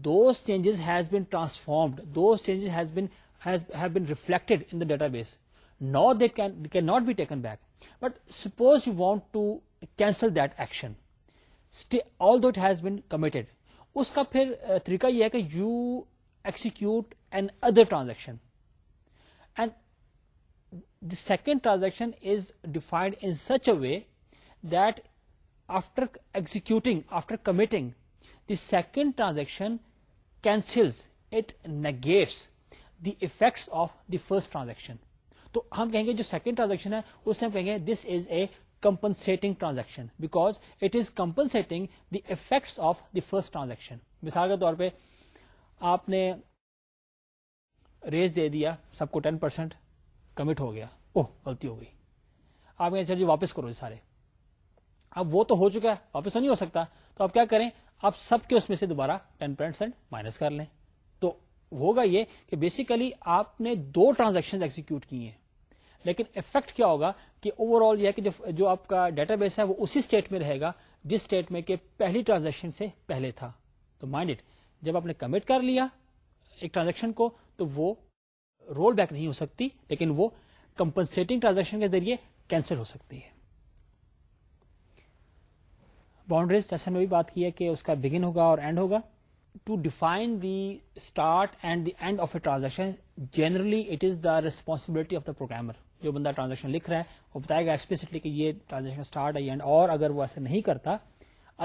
those changes has been transformed those changes has been have been reflected in the database نا that can not be taken back but suppose you want to cancel that action all that has been committed اس کا پھر طریقہ یہ ہے کہ you execute other transaction the second transaction is defined in such a way that after executing after committing the second transaction cancels it negates the effects of the first transaction تو ہم کہیں گے جو سیکنڈ ٹرانزیکشن ہے اس سے ہم کہیں گے this is a compensating transaction because it is compensating the effects of the first transaction مثال کے طور پہ آپ نے ریز دے دیا سب کو ٹین پرسینٹ کمٹ ہو گیا اوہ غلطی ہو گئی آپ کہیں جی واپس کرو سارے اب وہ تو ہو چکا ہے واپس تو نہیں ہو سکتا تو آپ کیا کریں آپ سب کے اس میں سے دوبارہ ٹین پرسینٹ مائنس کر لیں تو ہوگا یہ کہ بیسیکلی آپ نے دو ٹرانزیکشن ایکزیکیوٹ کی ہیں لیکن افیکٹ کیا ہوگا کہ اوور آل یہ ہے کہ جو آپ کا ڈیٹا بیس ہے وہ اسی اسٹیٹ میں رہے گا جس اسٹیٹ میں کہ پہلی ٹرانزیکشن سے پہلے تھا تو مائنڈ اٹ جب آپ نے کمٹ کر لیا ایک ٹرانزیکشن کو تو وہ رول بیک نہیں ہو سکتی لیکن وہ کمپنسیٹنگ ٹرانزیکشن کے ذریعے کینسل ہو سکتی ہے باؤنڈریز جیسے میں بھی بات کی ہے کہ اس کا بگن ہوگا اور اینڈ ہوگا to define the start and the end of a transaction generally it is the responsibility of the programmer جو بندہ ٹرانزیکشن لکھ رہا ہے وہ بتائے گا ایکسپلسٹلی کہ یہ ٹرانزیکشن اسٹارٹ ہے اینڈ اور اگر وہ ایسا نہیں کرتا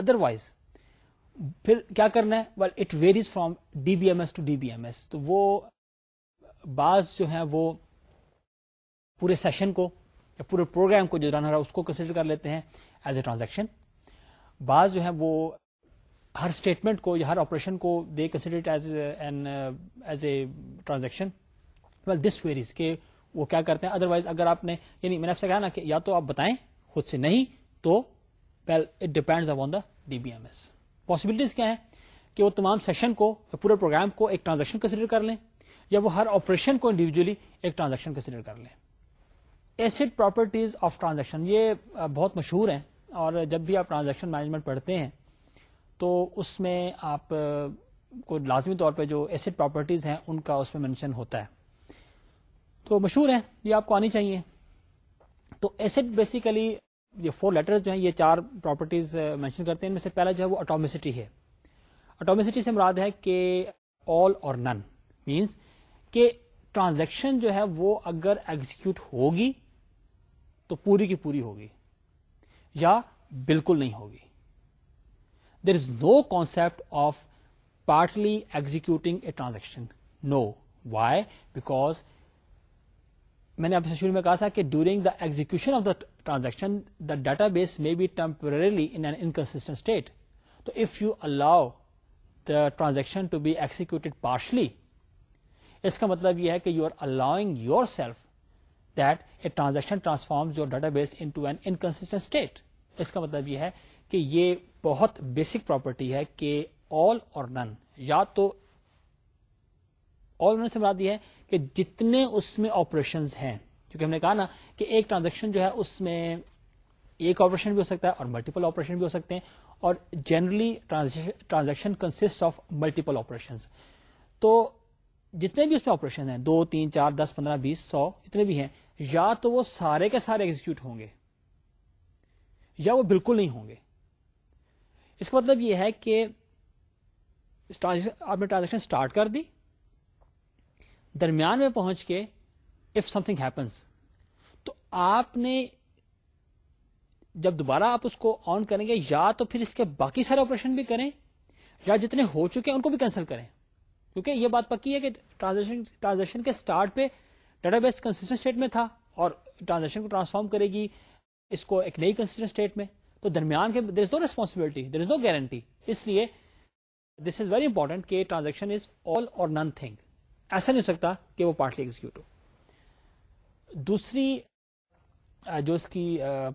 ادر وائز پھر کیا کرنا ہے well it varies from D B M S to D B M S تو وہ بعض جو ہیں وہ پورے سیشن کو یا پورے پروگرام کو جو رن ہو رہا ہے اس کو کنسیڈر کر لیتے ہیں ایز اے ٹرانزیکشن بعض جو ہیں وہ ہر اسٹیٹمنٹ کو یا ہر آپریشن کو they consider as a transaction well this varies کہ وہ کیا کرتے ہیں ادر وائز اگر آپ نے یعنی میں نے آپ سے کہا نا کہ یا تو آپ بتائیں خود سے نہیں تو well it depend upon the D B M S possibilities کیا ہے کہ وہ تمام سیشن کو پورے پروگرام کو ایک ٹرانزیکشن کنسیڈر کر لیں یا وہ ہر آپریشن کو انڈیویجلی ایک ٹرانزیکشن کنسیڈر کر لیں ایسڈ پراپرٹیز آف ٹرانزیکشن یہ بہت مشہور ہیں اور جب بھی آپ ٹرانزیکشن مینجمنٹ پڑھتے ہیں تو اس میں آپ کو لازمی طور پہ جو ایسڈ پراپرٹیز ہیں ان کا اس میں مینشن ہوتا ہے تو مشہور ہیں یہ آپ کو آنی چاہیے تو ایسڈ بیسیکلی یہ فور لیٹر جو ہیں یہ چار پراپرٹیز مینشن کرتے ہیں ان میں سے پہلا جو ہے وہ اٹامسٹی ہے اٹامسٹی سے مراد ہے کہ آل اور نن مینس کہ ٹرانزیکشن جو ہے وہ اگر ایگزیکیوٹ ہوگی تو پوری کی پوری ہوگی یا بالکل نہیں ہوگی there is no concept of partly executing a transaction no why because میں نے آپ شروع میں کہا تھا کہ during the execution of the transaction the database میں بی ٹمپرریلی انکنسٹنٹ اسٹیٹ تو if you allow the transaction to be execute partially اس کا مطلب یہ ہے کہ you are allowing yourself that a transaction transforms your database an inconsistent state اس کا مطلب یہ ہے کہ یہ بہت بیسک پراپرٹی ہے کہ آل اور نن یا تو آل نن سے بتا دی ہے کہ جتنے اس میں آپریشن ہیں کیونکہ ہم نے کہا نا کہ ایک ٹرانزیکشن جو ہے اس میں ایک آپریشن بھی ہو سکتا ہے اور ملٹیپل آپریشن بھی ہو سکتے ہیں اور generally transaction consist of multiple operation تو جتنے بھی اس پہ آپریشن ہیں دو تین چار دس پندرہ بیس سو اتنے بھی ہیں یا تو وہ سارے کے سارے ایگزیکٹ ہوں گے یا وہ بالکل نہیں ہوں گے اس کا مطلب یہ ہے کہ آپ نے ٹرانزیکشن اسٹارٹ کر دی درمیان میں پہنچ کے اف سم تھنگ ہیپنس تو آپ نے جب دوبارہ آپ اس کو آن کریں گے یا تو پھر اس کے باقی سارے آپریشن بھی کریں یا جتنے ہو چکے ہیں ان کو بھی کینسل کریں کیونکہ یہ بات پکی ہے کہ ٹرانزیکشن ٹرانزیکشن کے اسٹارٹ پہ ڈیٹا بیس کنسٹنٹ اسٹیٹ میں تھا اور ٹرانزیکشن کو ٹرانسفارم کرے گی اس کو ایک نئی کنسٹنٹ اسٹیٹ میں تو درمیان کے there is no responsibility there is no guarantee اس لیے دس از ویری امپورٹنٹ کہ ٹرانزیکشن از آل اور نن تھنگ ایسا نہیں ہو سکتا کہ وہ پارٹلی ہو دوسری جو اس کی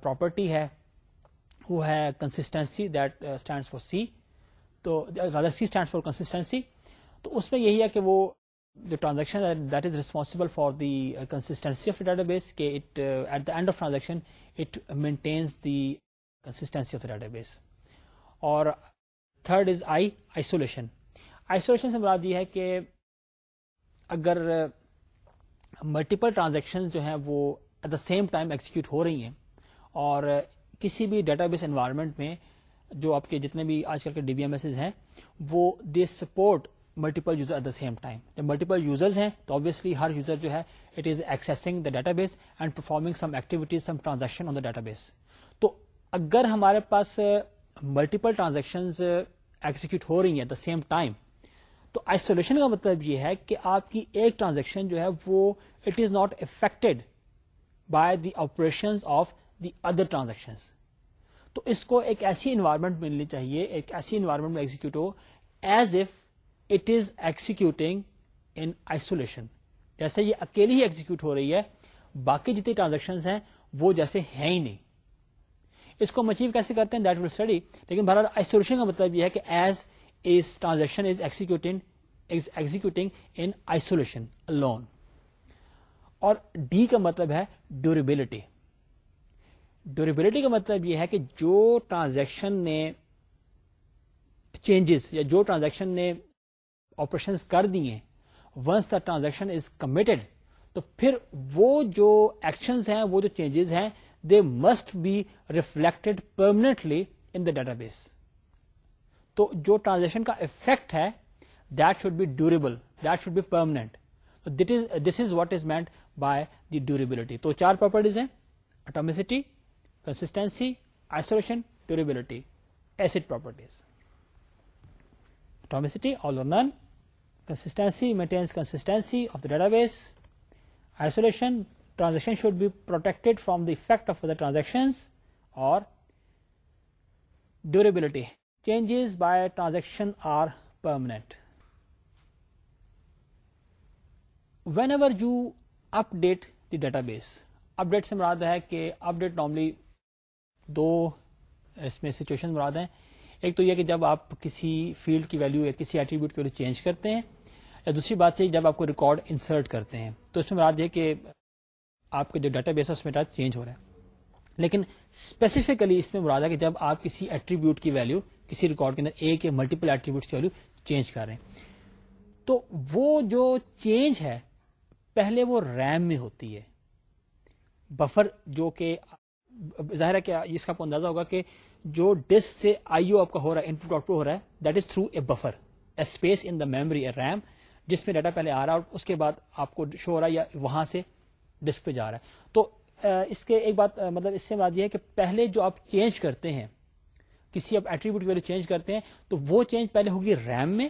پراپرٹی ہے وہ ہے کنسٹینسی اسٹینڈ فور سی تو سی اسٹینڈ فور کنسٹینسی تو اس میں یہی ہے کہ وہ جو transaction that is responsible for the consistency of database کہ end of transaction it maintains consistency of database اور third is I isolation isolation سے مراد یہ ہے کہ اگر ملٹیپل uh, ٹرانزیکشن جو ہیں وہ at the same time execute ہو رہی ہیں اور uh, کسی بھی ڈیٹا بیس انوائرمنٹ میں جو آپ کے جتنے بھی آج کل کے ڈی بی ایم ایس ہیں وہ this support multiple user at the same time جب ملٹیپل یوزرز ہیں تو آبیسلی ہر یوزر جو ہے it is accessing the database and performing some activities some transaction on the database تو اگر ہمارے پاس ملٹیپل ٹرانزیکشن ایکزیکیوٹ ہو رہی ہیں ایٹ دا سیم ٹائم تو آئسولیشن کا مطلب یہ ہے کہ آپ کی ایک ٹرانزیکشن جو ہے وہ it is not affected by the operation of the other transaction تو اس کو ایک ایسی انوائرمنٹ ملنی چاہیے ایک ایسی انوائرمنٹ میں execute who as if it is executing in isolation جیسے یہ اکیلی ہی ایکزیکیوٹ ہو رہی ہے باقی جتنی ٹرانزیکشن ہیں وہ جیسے ہیں ہی نہیں اس کو مچیو کیسے کرتے ہیں دیٹ ول اسٹڈی لیکن بہرحال آئسولیشن کا مطلب یہ ہے کہ as is transaction is executing in isolation alone اور ڈی کا مطلب ہے ڈیوریبلٹی ڈیوریبلٹی کا مطلب یہ ہے کہ جو ٹرانزیکشن نے چینجز یا جو ٹرانزیکشن نے آپریشن کر دیے once the transaction is committed تو پھر وہ جو ایکشن ہیں وہ جو چینجز ہیں they must be reflected permanently in the database تو جو ٹرانزیکشن کا افیکٹ ہے that should be durable that should be permanent this is what is meant by the durability تو چار پراپرٹیز ہیں atomicity consistency isolation durability ACID properties atomicity all or none consistency maintains consistency of the database isolation transaction should be from from the effect of transactions or or durability changes by transaction are whenever whenever you database the database update سے مراد ہے کہ اپ ڈیٹ نارملی اس میں سچویشن مراد ہیں ایک تو یہ کہ جب آپ کسی فیلڈ کی ویلو یا کسی ایٹریبیوٹ کی ویلو چینج کرتے ہیں یا دوسری بات یہ جب آپ کو ریکارڈ انسرٹ کرتے ہیں تو اس میں مراد یہ کہ آپ کے جو ڈیٹا بیس ہے اس میں ڈیٹا چینج ہو رہا ہے لیکن اسپیسیفکلی اس میں مراد ہے کہ جب آپ کسی ایٹریبیوٹ کی ویلو کسی ریکارڈ کے اندر ایک یا ملٹیپل ایٹریبیوٹ کی ویلو چینج کر رہے ہیں تو وہ جو چینج ہے پہلے وہ ریم میں ہوتی ہے بفر جو کہ ظاہر ہے کہ اس کا آپ کو اندازہ ہوگا کہ جو ڈسک سے آئی او آپ کا ہو رہا ہے آؤٹ پٹ ہو رہا ہے that is through a buffer a space in the memory a RAM جس میں ڈیٹا پہلے آ رہا اور اس کے بعد آپ کو شو ہو رہا ہے یا وہاں سے ڈسک پہ جا رہا ہے تو اس کے ایک بات مطلب اس سے بات یہ ہے کہ پہلے جو آپ چینج کرتے ہیں کسی آپ ایٹریبیوٹ کی ویلو چینج کرتے ہیں تو وہ چینج پہلے ہوگی ریم میں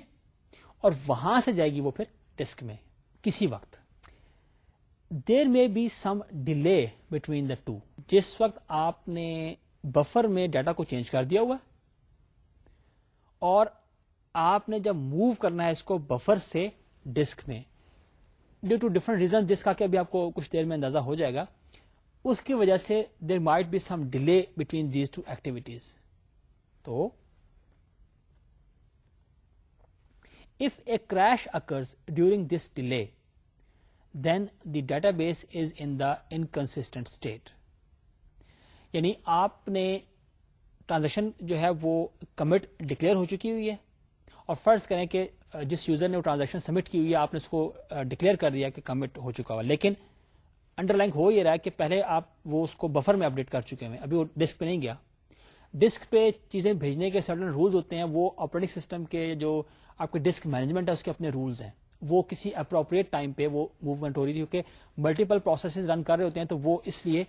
اور وہاں سے جائے گی وہ پھر ڈسک میں کسی وقت there may be some delay between the two جس وقت آپ نے بفر میں ڈیٹا کو چینج کر دیا ہوا اور آپ نے جب موو کرنا ہے اس کو بفر سے ڈسک میں ڈیو ٹو ڈفرنٹ ریزن جس کا کہ ابھی آپ کو کچھ دیر میں اندازہ ہو جائے گا اس کی وجہ سے there might be some delay between these two activities تو if a crash occurs during this delay then the database is in the inconsistent state یعنی آپ نے ٹرانزیکشن جو ہے وہ کمٹ ڈکلیئر ہو چکی ہوئی ہے اور فرض کریں کہ جس یوزر نے وہ ٹرانزیکشن سبمٹ کی ہوئی ہے آپ نے اس کو ڈکلیئر کر دیا کہ کمٹ ہو چکا ہوا لیکن انڈر لائن ہو یہ رہا ہے کہ پہلے آپ وہ اس کو بفر میں اپڈیٹ کر چکے ہیں ابھی وہ ڈسک پہ نہیں گیا ڈسک پہ چیزیں بھیجنے کے سرٹن رولز ہوتے ہیں وہ آپریٹنگ سسٹم کے جو آپ کے ڈسک مینجمنٹ ہے اس کے اپنے رولز ہیں وہ کسی اپروپریٹ ٹائم پہ وہ موومنٹ ہو رہی تھی کیونکہ ملٹیپل پروسیس رن کر رہے ہوتے ہیں تو وہ اس لیے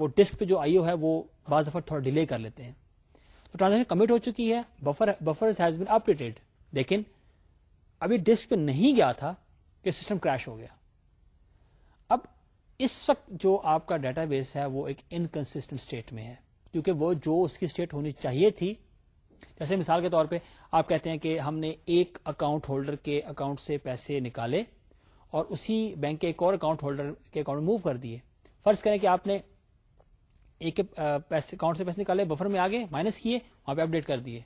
وہ ڈسک پہ جو آئی او ہے وہ بعض دفعہ تھوڑا ڈیلے کر لیتے ہیں تو ٹرانزیکشن کمٹ ہو چکی ہے بفر بفر بین اپڈیٹڈ لیکن ابھی ڈسک پہ نہیں گیا تھا کہ سسٹم کریش ہو گیا اب اس وقت جو آپ کا ڈیٹا بیس ہے وہ ایک انکنسٹنٹ اسٹیٹ میں ہے کیونکہ وہ جو اس کی اسٹیٹ ہونی چاہیے تھی جیسے مثال کے طور پہ آپ کہتے ہیں کہ ہم نے ایک اکاؤنٹ ہولڈر کے اکاؤنٹ سے پیسے نکالے اور اسی بینک کے ایک اور اکاؤنٹ ہولڈر کے اکاؤنٹ موو کر دیے فرض کریں کہ آپ نے ایک پیسے اکاؤنٹ سے پیسے نکالے بفر میں آگے مائنس کیے وہاں پہ اپڈیٹ کر دیے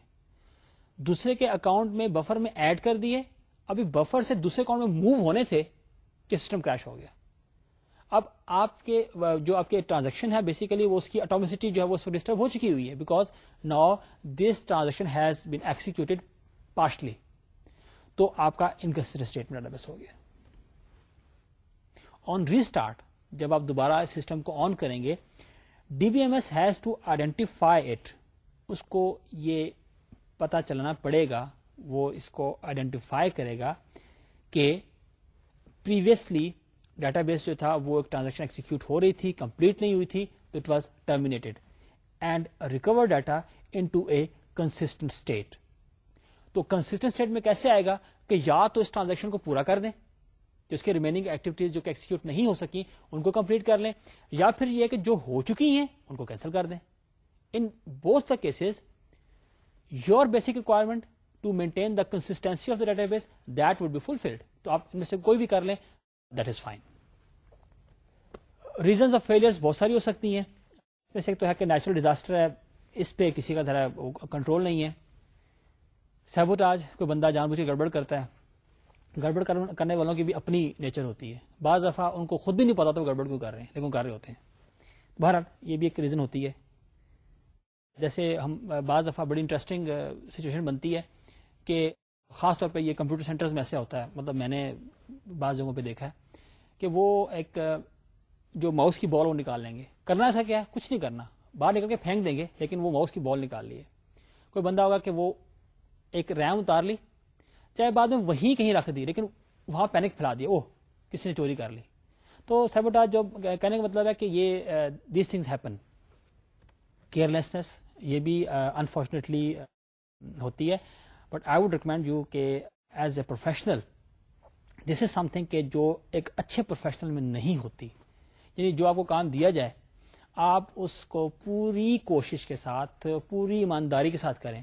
دوسرے کے اکاؤنٹ میں بفر میں ایڈ کر دیے ابھی بفر سے دوسرے اکاؤنٹ میں موو ہونے تھے کہ سسٹم کریش ہو گیا اب آپ کے جو آپ کے ٹرانزیکشن ہے بیسیکلی وہ اس کی اٹومیسٹی جو ہے وہ ڈسٹرب ہو چکی ہوئی ہے because this transaction has been partially تو آپ کا انکم اسٹیٹمنٹ ہو گیا آن ریسٹارٹ جب آپ دوبارہ سسٹم کو آن کریں گے D B M S has to identify it اس کو یہ پتا چلنا پڑے گا وہ اس کو آئیڈینٹیفائی کرے گا کہ پریویسلی ڈیٹا بیس جو تھا وہ ایک ٹرانزیکشن ایکسیکیوٹ ہو رہی تھی کمپلیٹ نہیں ہوئی تھی تو it was terminated and recover data into a consistent state تو کنسٹنٹ اسٹیٹ میں کیسے آئے گا کہ یا تو اس ٹرانزیکشن کو پورا کر دیں جس اس ریمیننگ ایکٹیویٹیز جو کہ ایکسیکیوٹ نہیں ہو سکی ان کو کمپلیٹ کر لیں یا پھر یہ کہ جو ہو چکی ہیں ان کو کینسل کر دیں in both the cases your basic requirement to maintain the consistency of the database that would be fulfilled تو آپ ان میں سے کوئی بھی کر لیں that is fine reasons of failure بہت ساری ہو سکتی ہیں جیسے کہ نیچرل ڈیزاسٹر ہے اس پہ کسی کا ذرا کنٹرول نہیں ہے سہبوت آج کوئی بندہ جان بوجھے گڑبڑ کرتا ہے گڑبڑ کرنے والوں کی بھی اپنی نیچر ہوتی ہے بعض دفعہ ان کو خود بھی نہیں پتا تو گڑبڑ کیوں کر رہے ہیں لیکن کر رہے ہوتے ہیں بہرحال یہ بھی ایک ریزن ہوتی ہے جیسے ہم بعض دفعہ بڑی انٹرسٹنگ سچویشن بنتی ہے کہ خاص طور پہ یہ کمپیوٹر سینٹرز میں ایسا ہوتا ہے مطلب میں نے بعض جگہوں پہ دیکھا ہے کہ وہ ایک جو ماؤس کی بال وہ نکال لیں گے کرنا ایسا کیا ہے کچھ نہیں کرنا باہر نکل کے پھینک دیں گے لیکن وہ ماؤس کی بال نکال لیے کوئی بندہ ہوگا کہ وہ ایک ریم اتار لی چاہے بعد میں وہیں کہیں رکھ دی لیکن وہاں پینک پھیلا دیا اوہ کسی نے چوری کر لی تو سب جو کہنے کا مطلب ہے کہ یہ دیس تھنگ ہیپن کیئر لیسنیس یہ بھی انفارچونیٹلی ہوتی ہے but I would recommend you کہ as a professional this is something کہ جو ایک اچھے پروفیشنل میں نہیں ہوتی یعنی جو آپ کو کام دیا جائے آپ اس کو پوری کوشش کے ساتھ پوری ایمانداری کے ساتھ کریں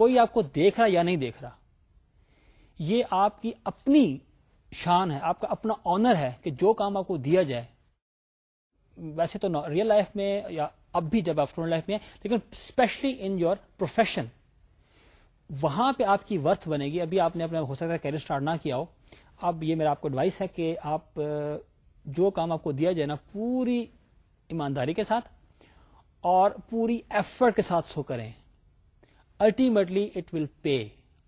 کوئی آپ کو دیکھ رہا یا نہیں دیکھ رہا یہ آپ کی اپنی شان ہے آپ کا اپنا آنر ہے کہ جو کام آپ کو دیا جائے ویسے تو ریئل لائف میں یا اب بھی جب آپ لائف میں لیکن اسپیشلی ان یور پروفیشن وہاں پہ آپ کی ورتھ بنے گی ابھی آپ نے اپنا ہو سکتا ہے کیریئر اسٹارٹ نہ کیا ہو اب یہ میرا آپ کو ایڈوائس ہے کہ آپ جو کام آپ کو دیا جائے نا پوری ایمانداری کے ساتھ اور پوری ایفرٹ کے ساتھ سو کریں ultimately it will pay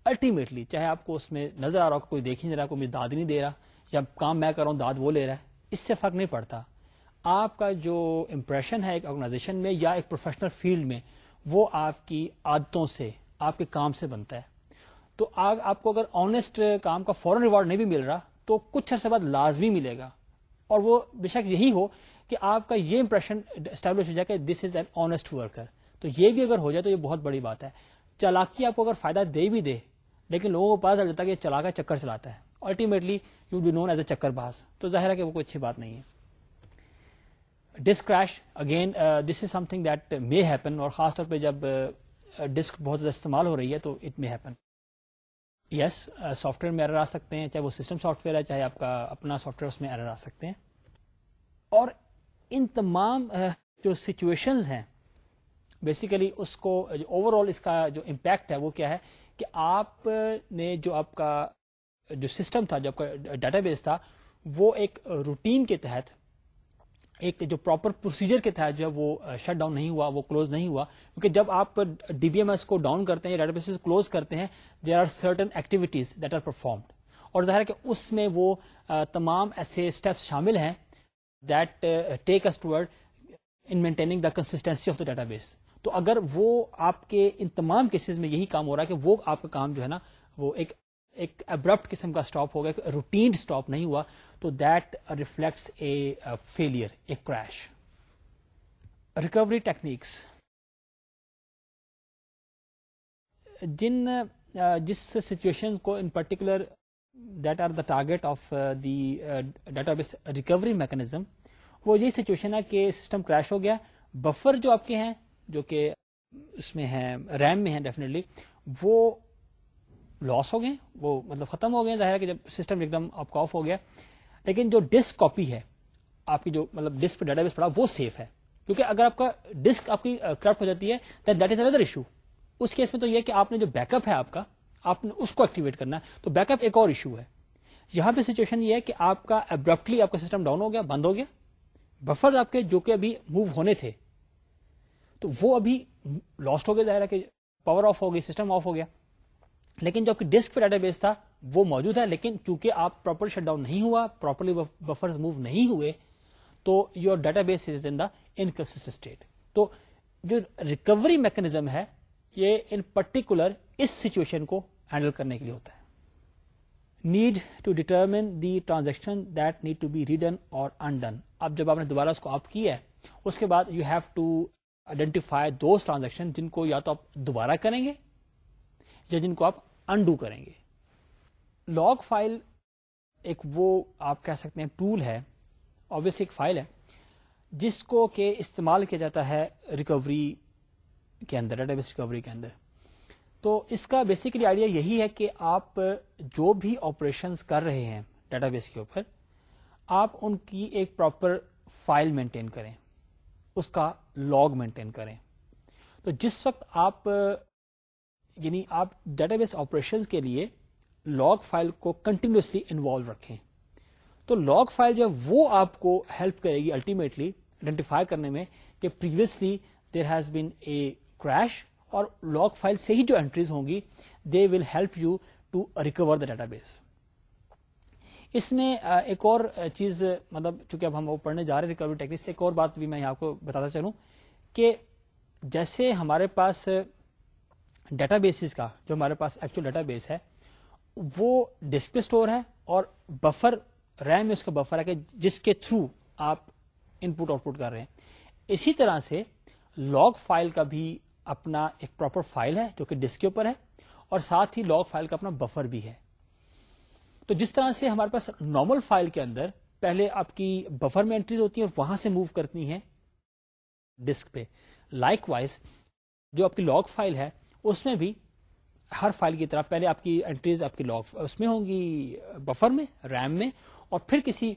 ultimately چاہے آپ کو اس میں نظر آ رہا ہو کوئی دیکھی نہیں رہا کوئی مجھے داد نہیں دے رہا جب کام میں کر رہا ہوں داد وہ لے رہا ہے اس سے فرق نہیں پڑتا آپ کا جو امپریشن ہے ایک آرگنائزیشن میں یا ایک پروفیشنل فیلڈ میں وہ آپ کی عادتوں سے آپ کے کام سے بنتا ہے تو آگ آپ کو اگر آنےسٹ کام کا فورن ریوارڈ نہیں بھی مل رہا تو کچھ عرصے بعد لازمی ملے گا اور وہ بے شک یہی ہو کہ آپ کا یہ امپریشن اسٹیبلش ہو جائے کہ this is an honest worker تو یہ بھی اگر ہو جائے تو یہ بہت بڑی بات ہے چلاکی آپ کو اگر فائدہ دے بھی دے لیکن لوگوں کو پتا چل جاتا کہ چلا کا چکر چلاتا ہے ultimately you be known as a چکر باز تو ظاہر ہے کہ وہ کوئی اچھی بات نہیں ہے this crash again this is something that may happen اور خاص طور پہ جب uh, ڈسک بہت زیادہ استعمال ہو رہی ہے تو it may happen yes software میں ایرر آ سکتے ہیں چاہے وہ سسٹم سافٹ ویئر ہے چاہے آپ کا اپنا سافٹ ویئر اس میں ایرر آ سکتے ہیں اور ان تمام جو سچویشنز ہیں بیسیکلی اس کو اوور آل اس کا جو امپیکٹ ہے وہ کیا ہے کہ آپ نے جو آپ کا جو سسٹم تھا جو آپ کا ڈیٹا بیس تھا وہ ایک روٹین کے تحت ایک جو پراپر پروسیجر کے تحت جو ہے وہ شٹ ڈاؤن نہیں ہوا وہ کلوز نہیں ہوا کیونکہ جب آپ ڈی بی ایم ایس کو ڈاؤن کرتے ہیں ڈیٹا بیس کلوز کرتے ہیں there are certain activities that are performed اور ظاہر ہے کہ اس میں وہ تمام ایسے اسٹیپس شامل ہیں that take ٹوڈ in maintaining the consistency of the database تو اگر وہ آپ کے ان تمام کیسز میں یہی کام ہو رہا ہے کہ وہ آپ کا کام جو ہے نا وہ ایک ایک ابرپٹ قسم کا اسٹاپ ہو گیا روٹین اسٹاپ نہیں ہوا تو that reflects a failure a crash recovery techniques جن جس سچویشن کو in particular that are the target of the database recovery mechanism وہ یہی سچویشن ہے کہ سسٹم کریش ہو گیا بفر جو آپ کے ہیں جو کہ اس میں ہیں ریم میں ہیں ڈیفینیٹلی وہ لاس ہو گئے وہ مطلب ختم ہو گئے ظاہر ہے کہ جب سسٹم ایک دم آپ کا آف ہو گیا لیکن جو ڈسک کاپی ہے آپ کی جو مطلب ڈسک ڈیٹا بیس پڑا وہ سیف ہے کیونکہ اگر آپ کا ڈسک آپ کی کرپٹ ہو جاتی ہے then that is other issue us case میں تو یہ کہ آپ نے جو بیک اپ ہے آپ کا آپ نے اس کو ایکٹیویٹ کرنا ہے تو بیک اپ ایک اور ایشو ہے یہاں پہ سچویشن یہ ہے کہ آپ کا ابرپٹلی آپ کا سسٹم ڈاؤن ہو گیا بند ہو گیا بفر آپ کے جو کہ ابھی موو ہونے تھے تو وہ ابھی لاسٹ ہو گئے ظاہر ہے کہ پاور آف ہو گئی سسٹم آف ہو گیا لیکن جو آپ کی ڈسک پہ ڈیٹا بیس تھا وہ موجود ہے لیکن چونکہ آپ پراپر شٹ ڈاؤن نہیں ہوا پراپرلی بفر موو نہیں ہوئے تو your data base is in انا اسٹیٹ تو جو ریکوری میکنیزم ہے یہ ان پرٹیکولر اس سچویشن کو ہینڈل کرنے کے لیے ہوتا ہے need to determine the transaction that need to be redone or undone اب جب آپ نے دوبارہ اس کو آپ کیا ہے اس کے بعد you have to identify those transaction جن کو یا تو آپ دوبارہ کریں گے یا جن کو آپ انڈو کریں گے لاگ فائل ایک وہ آپ کہہ سکتے ہیں ٹول ہے آبویسلی ایک فائل ہے جس کو کہ استعمال کیا جاتا ہے ریکوری کے اندر ڈیٹا بیس ریکوری کے اندر تو اس کا بیسکلی آئیڈیا یہی ہے کہ آپ جو بھی آپریشن کر رہے ہیں ڈیٹا بیس کے اوپر آپ ان کی ایک پراپر فائل مینٹین کریں اس کا لاگ مینٹین کریں تو جس وقت آپ یعنی آپ ڈیٹا بیس آپریشن کے لیے لاگ فائل کو کنٹینیوسلی انوالو رکھیں تو لاگ فائل جو ہے وہ آپ کو ہیلپ کرے گی الٹیمیٹلی آئیڈینٹیفائی کرنے میں کہ previously there has been a crash اور لاگ فائل سے ہی جو اینٹریز ہوں گی they will help you to recover the database اس میں ایک اور چیز مطلب چونکہ اب ہم وہ پڑھنے جا رہے ہیں ریکوری ٹیکنیک سے ایک اور بات بھی میں آپ کو بتاتا چلوں کہ جیسے ہمارے پاس ڈیٹا بیسز کا جو ہمارے پاس ایکچوئل ڈیٹا بیس ہے وہ ڈسک اسٹور ہے اور بفر ریم میں اس کا بفر ہے کہ جس کے تھرو آپ ان پٹ آؤٹ پٹ کر رہے ہیں اسی طرح سے لاگ فائل کا بھی اپنا ایک پراپر فائل ہے جو کہ ڈسک کے اوپر ہے اور ساتھ ہی لاگ فائل کا اپنا بفر بھی ہے تو جس طرح سے ہمارے پاس نارمل فائل کے اندر پہلے آپ کی بفر میں انٹریز ہوتی اور وہاں سے موو کرتی ہیں ڈسک پہ لائک وائز جو آپ کی لاگ فائل ہے اس میں بھی ہر فائل کی طرح پہلے آپ کی انٹریز آپ کی لاگ اس میں ہوں گی بفر میں ریم میں اور پھر کسی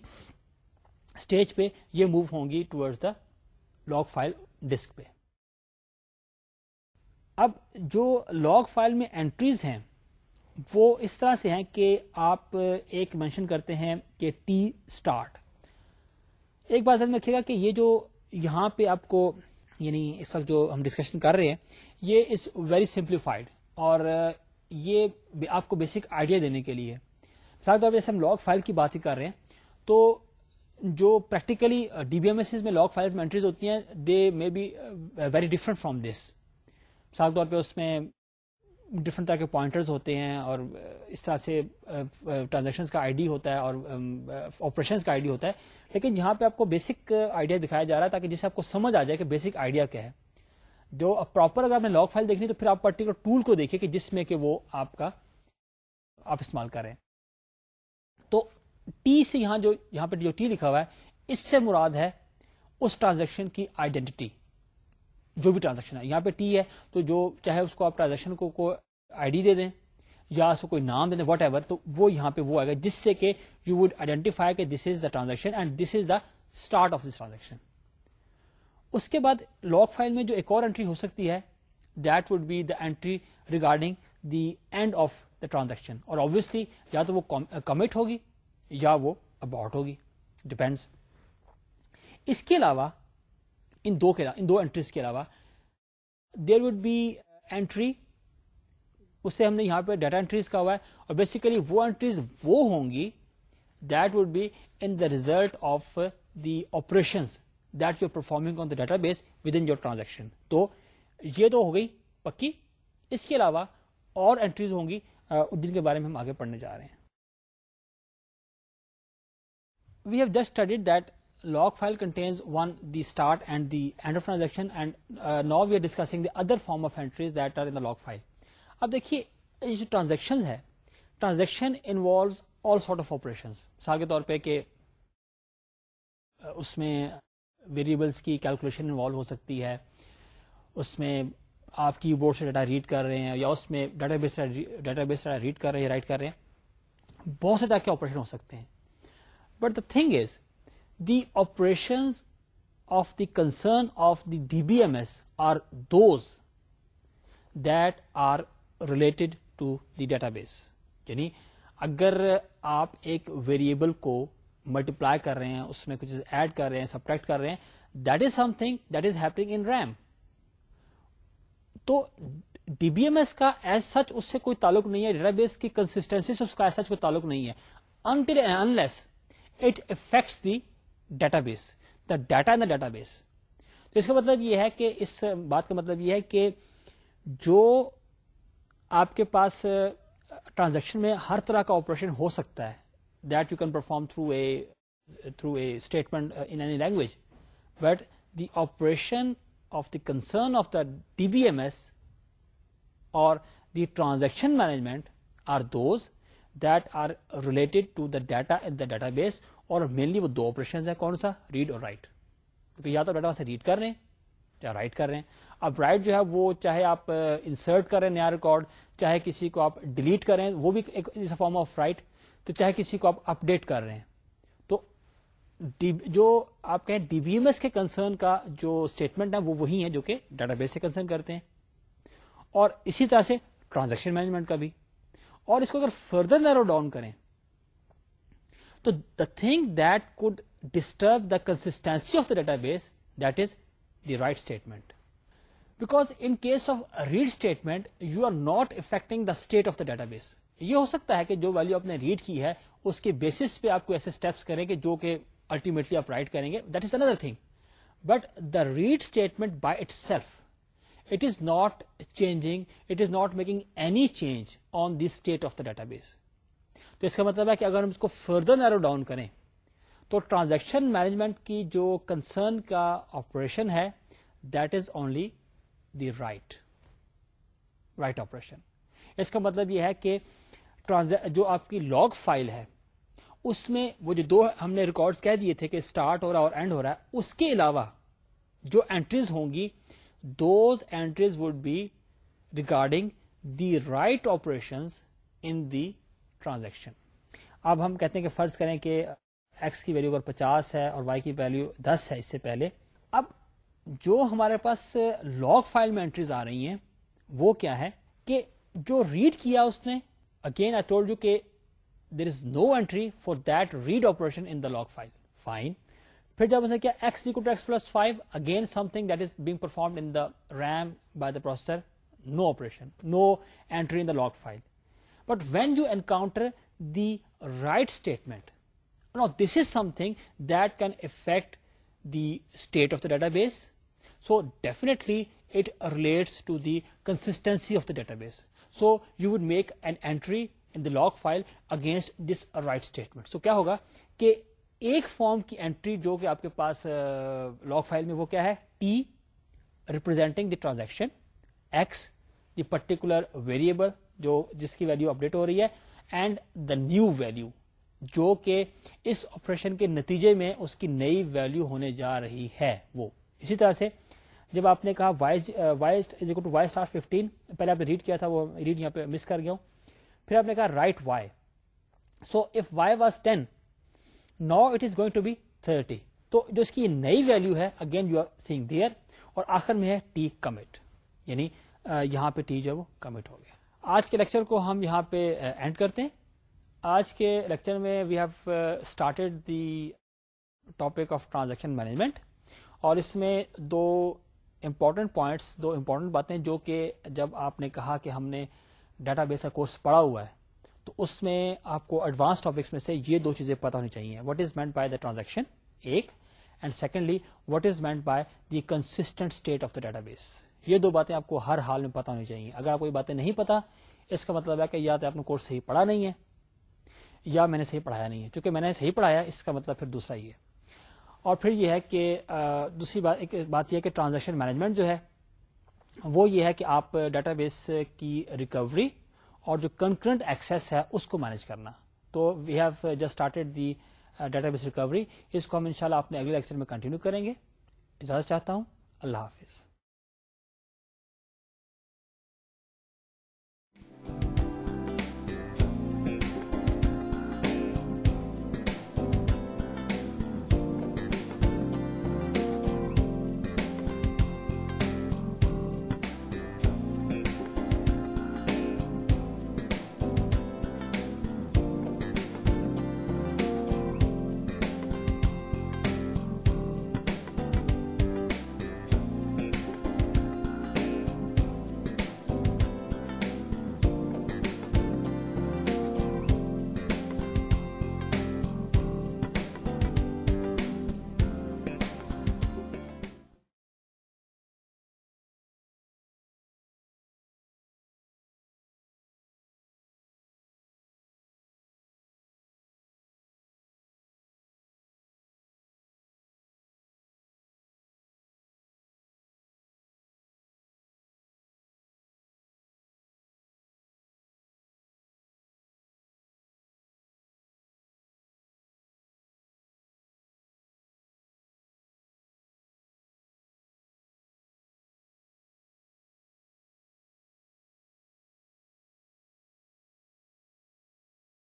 اسٹیج پہ یہ موو ہوں گی towards the log file disk پہ اب جو لاگ فائل میں انٹریز ہیں وہ اس طرح سے ہیں کہ آپ ایک مینشن کرتے ہیں کہ ٹی اسٹارٹ ایک بات ذہن میں رکھے گا کہ یہ جو یہاں پہ آپ کو یعنی اس وقت جو ہم ڈسکشن کر رہے ہیں یہ از ویری سمپلیفائڈ اور یہ آپ کو بیسک آئیڈیا دینے کے لیے مثال طور پہ جیسے ہم لاگ فائل کی بات ہی کر رہے ہیں تو جو practically D B M S میں لاگ فائلز میں انٹریز ہوتی ہیں they may be very different from this مثال طور پہ اس میں ڈفرنٹ طرح کے پوائنٹرز ہوتے ہیں اور اس طرح سے ٹرانزیکشنز uh, کا آئی ڈی ہوتا ہے اور آپریشنس um, کا آئی ڈی ہوتا ہے لیکن یہاں پہ آپ کو بیسک آئیڈیا uh, دکھایا جا رہا ہے تاکہ جسے آپ کو سمجھ آ جائے کہ بیسک آئیڈیا کیا ہے جو پراپر اگر آپ نے لاگ فائل دیکھنی تو پھر آپ پرٹیکولر ٹول کو دیکھیے کہ جس میں کہ وہ آپ کا آپ استعمال کریں تو ٹی سے یہاں جو یہاں پہ جو ٹی لکھا ہوا ہے اس سے مراد ہے اس ٹرانزیکشن کی آئیڈینٹی جو بھی ٹرانزیکشن ہے یہاں پہ ٹی ہے تو جو چاہے اس کو آپ ٹرانزیکشن کو آئی ڈی دے دیں یا اس کو کوئی نام دینا وٹ ایور تو وہ یہاں پہ وہ آئے گا جس سے کہ یو وڈ آئیڈینٹیفائی کہ this is the transaction end this is the start of this transaction اس کے بعد لاک فائل میں جو ایک اور انٹری ہو سکتی ہے that would be the entry regarding the end of the transaction اور آبویسلی یا تو وہ کمٹ uh, ہوگی یا وہ اباؤٹ ہوگی ڈپینڈس اس کے کے علاوہ ان ان دو دو انٹریز کے علاوہ دیر وڈ بی اینٹری اس سے ہم نے یہاں پہ ڈیٹا انٹریز کا ہوا ہے اور بیسیکلی وہ انٹریز وہ ہوں گی that would be in the result of the operation that you performing on the data base within your transaction تو یہ تو ہو گئی پکی اس کے علاوہ اور انٹریز ہوں گی جن کے بارے میں ہم آگے پڑھنے جا رہے ہیں we have just studied end file contains one the start and the end of transaction discussing of other form of entries that log file اب دیکھیے یہ جو ٹرانزیکشن ہے transaction involves all sort of operation مثال کے طور پہ کہ اس میں ویریبلس کی کیلکولیشن انوالو ہو سکتی ہے اس میں آپ کی بورڈ سے ڈیٹا ریڈ کر رہے ہیں یا اس میں data base data base data read کر رہے ہیں رائٹ کر رہے ہیں بہت سے طرح کے آپریشن ہو سکتے ہیں but the thing is the operation of the concern of the D B M S are those that are related to the database یعنی اگر آپ ایک ویریبل کو ملٹیپلائی کر رہے ہیں اس میں کچھ ایڈ کر رہے ہیں سبٹریکٹ کر رہے ہیں that is something that is happening in RAM تو ڈی بی ایم ایس کا ایز سچ اس سے کوئی تعلق نہیں ہے ڈیٹا بیس کی کنسٹینسی سے اس کا ایز سچ کوئی تعلق نہیں ہے until unless unless it affects the database the data in the database تو اس کا مطلب یہ ہے کہ اس بات کا مطلب یہ ہے کہ جو آپ کے پاس ٹرانزیکشن میں ہر طرح کا آپریشن ہو سکتا ہے that you can perform through a through a statement any language but the operation of the concern of the D B M S اور the transaction management are those that are related to the data and the database اور مینلی وہ دو آپریشن ہیں کون سا ریڈ اور رائٹ کیونکہ یا تو ڈیٹا سے ریڈ کر رہے ہیں رائٹ کر رہے ہیں اب رائٹ جو ہے وہ چاہے آپ انسرٹ کر رہے ہیں نیا ریکارڈ چاہے کسی کو آپ ڈیلیٹ کر رہے ہیں وہ بھی ایک فارم آف رائٹ تو چاہے کسی کو آپ اپ ڈیٹ کر رہے ہیں تو جو آپ کہیں ڈی بی ایم ایس کے کنسرن کا جو اسٹیٹمنٹ ہے وہ وہی ہے جو کہ ڈیٹا بیس سے کنسرن کرتے ہیں اور اسی طرح سے ٹرانزیکشن مینجمنٹ کا بھی اور اس کو اگر فردر نیرو ڈاؤن کریں تو the thing that could disturb the consistency of the database that is write statement because in case of read statement you are not affecting the state of the database یہ ہو سکتا ہے کہ جو ویلو آپ نے ریڈ کی ہے اس کے بیسس پہ آپ کو ایسے اسٹیپس کریں گے جو کہ الٹیمیٹلی آپ رائٹ کریں گے that is another thing but the read statement by itself it is not change it is not making any change on the state of the database تو اس کا مطلب ہے کہ اگر ہم اس کو فردر نیرو ڈاؤن کریں تو ٹرانزیکشن مینجمنٹ کی جو کنسرن کا آپریشن ہے that is only the write write operation اس کا مطلب یہ ہے کہ جو آپ کی لاگ فائل ہے اس میں وہ جو دو ہم نے ریکارڈ کہہ دیے تھے کہ اسٹارٹ ہو رہا اور اینڈ ہو رہا ہے اس کے علاوہ جو اینٹریز ہوں گی those entries would be regarding the write operation in the transaction اب ہم کہتے ہیں کہ فرض کریں کہ ایکس کی ویلو اگر پچاس ہے اور وائی کی ویلو دس ہے اس سے پہلے اب جو ہمارے پاس لاگ فائل میں انٹریز آ رہی ہیں وہ کیا ہے کہ جو ریڈ کیا اس نے اگین آئی ٹولڈ یو کہ there is no entry for that read operation in the log file fine پھر جب اس نے کیا X plus five again something that is being performed in RAM by the processor no operation no entry in the log file but when you encounter the write statement this is something that can affect the state of the database so it it relates to the consistency of the database so you an make an entry in the log file against this write statement so کیا ہوگا کہ ایک فارم کی اینٹری جو کہ آپ کے پاس لاک فائل میں وہ کیا ہے T representing the transaction x the particular variable جو جس کی ویلو اپڈیٹ ہو رہی ہے اینڈ دا نیو ویلو جو کہ اس آپریشن کے نتیجے میں اس کی نئی ویلو ہونے جا رہی ہے وہ اسی طرح سے جب آپ نے کہا وائز وائز ففٹین پہلے آپ نے ریڈ کیا تھا وہ ریڈ یہاں پہ مس کر گیا ہوں پھر آپ نے کہا right Y so if Y was ten now it is going to be thirty تو جو اس کی نئی ویلو ہے again you are seeing there اور آخر میں ہے ٹی کمٹ یعنی uh, یہاں پہ ٹی جو ہے وہ کمٹ ہو گیا آج کے لیکچر کو ہم یہاں پہ اینڈ uh, کرتے ہیں آج کے لیکچر میں we have started the topic of transaction management اور اس میں دو امپورٹنٹ پوائنٹس دو امپورٹنٹ باتیں جو کہ جب آپ نے کہا کہ ہم نے ڈیٹا بیس کا کورس پڑھا ہوا ہے تو اس میں آپ کو ایڈوانس ٹاپکس میں سے یہ دو چیزیں پتا ہونی چاہیے what is meant by the transaction ایک and secondly what is meant by the constant state of the database یہ دو باتیں آپ کو ہر حال میں پتا ہونی چاہیے اگر آپ کو یہ باتیں نہیں پتا اس کا مطلب ہے کہ یا تو آپ نے کورس صحیح پڑھا نہیں ہے یا میں نے صحیح پڑھایا نہیں ہے چونکہ میں نے صحیح پڑھایا اس کا مطلب پھر دوسرا یہ اور پھر یہ ہے کہ دوسری بات ایک بات یہ ہے کہ ٹرانزیکشن مینجمنٹ جو ہے وہ یہ ہے کہ آپ ڈیٹا بیس کی ریکوری اور جو کنکرنٹ ایکسیس ہے اس کو مینج کرنا تو we have just started the database recovery اس کو ہم انشاءاللہ شاء اپنے اگلے لیکچر میں کنٹینیو کریں گے اجازت چاہتا ہوں اللہ حافظ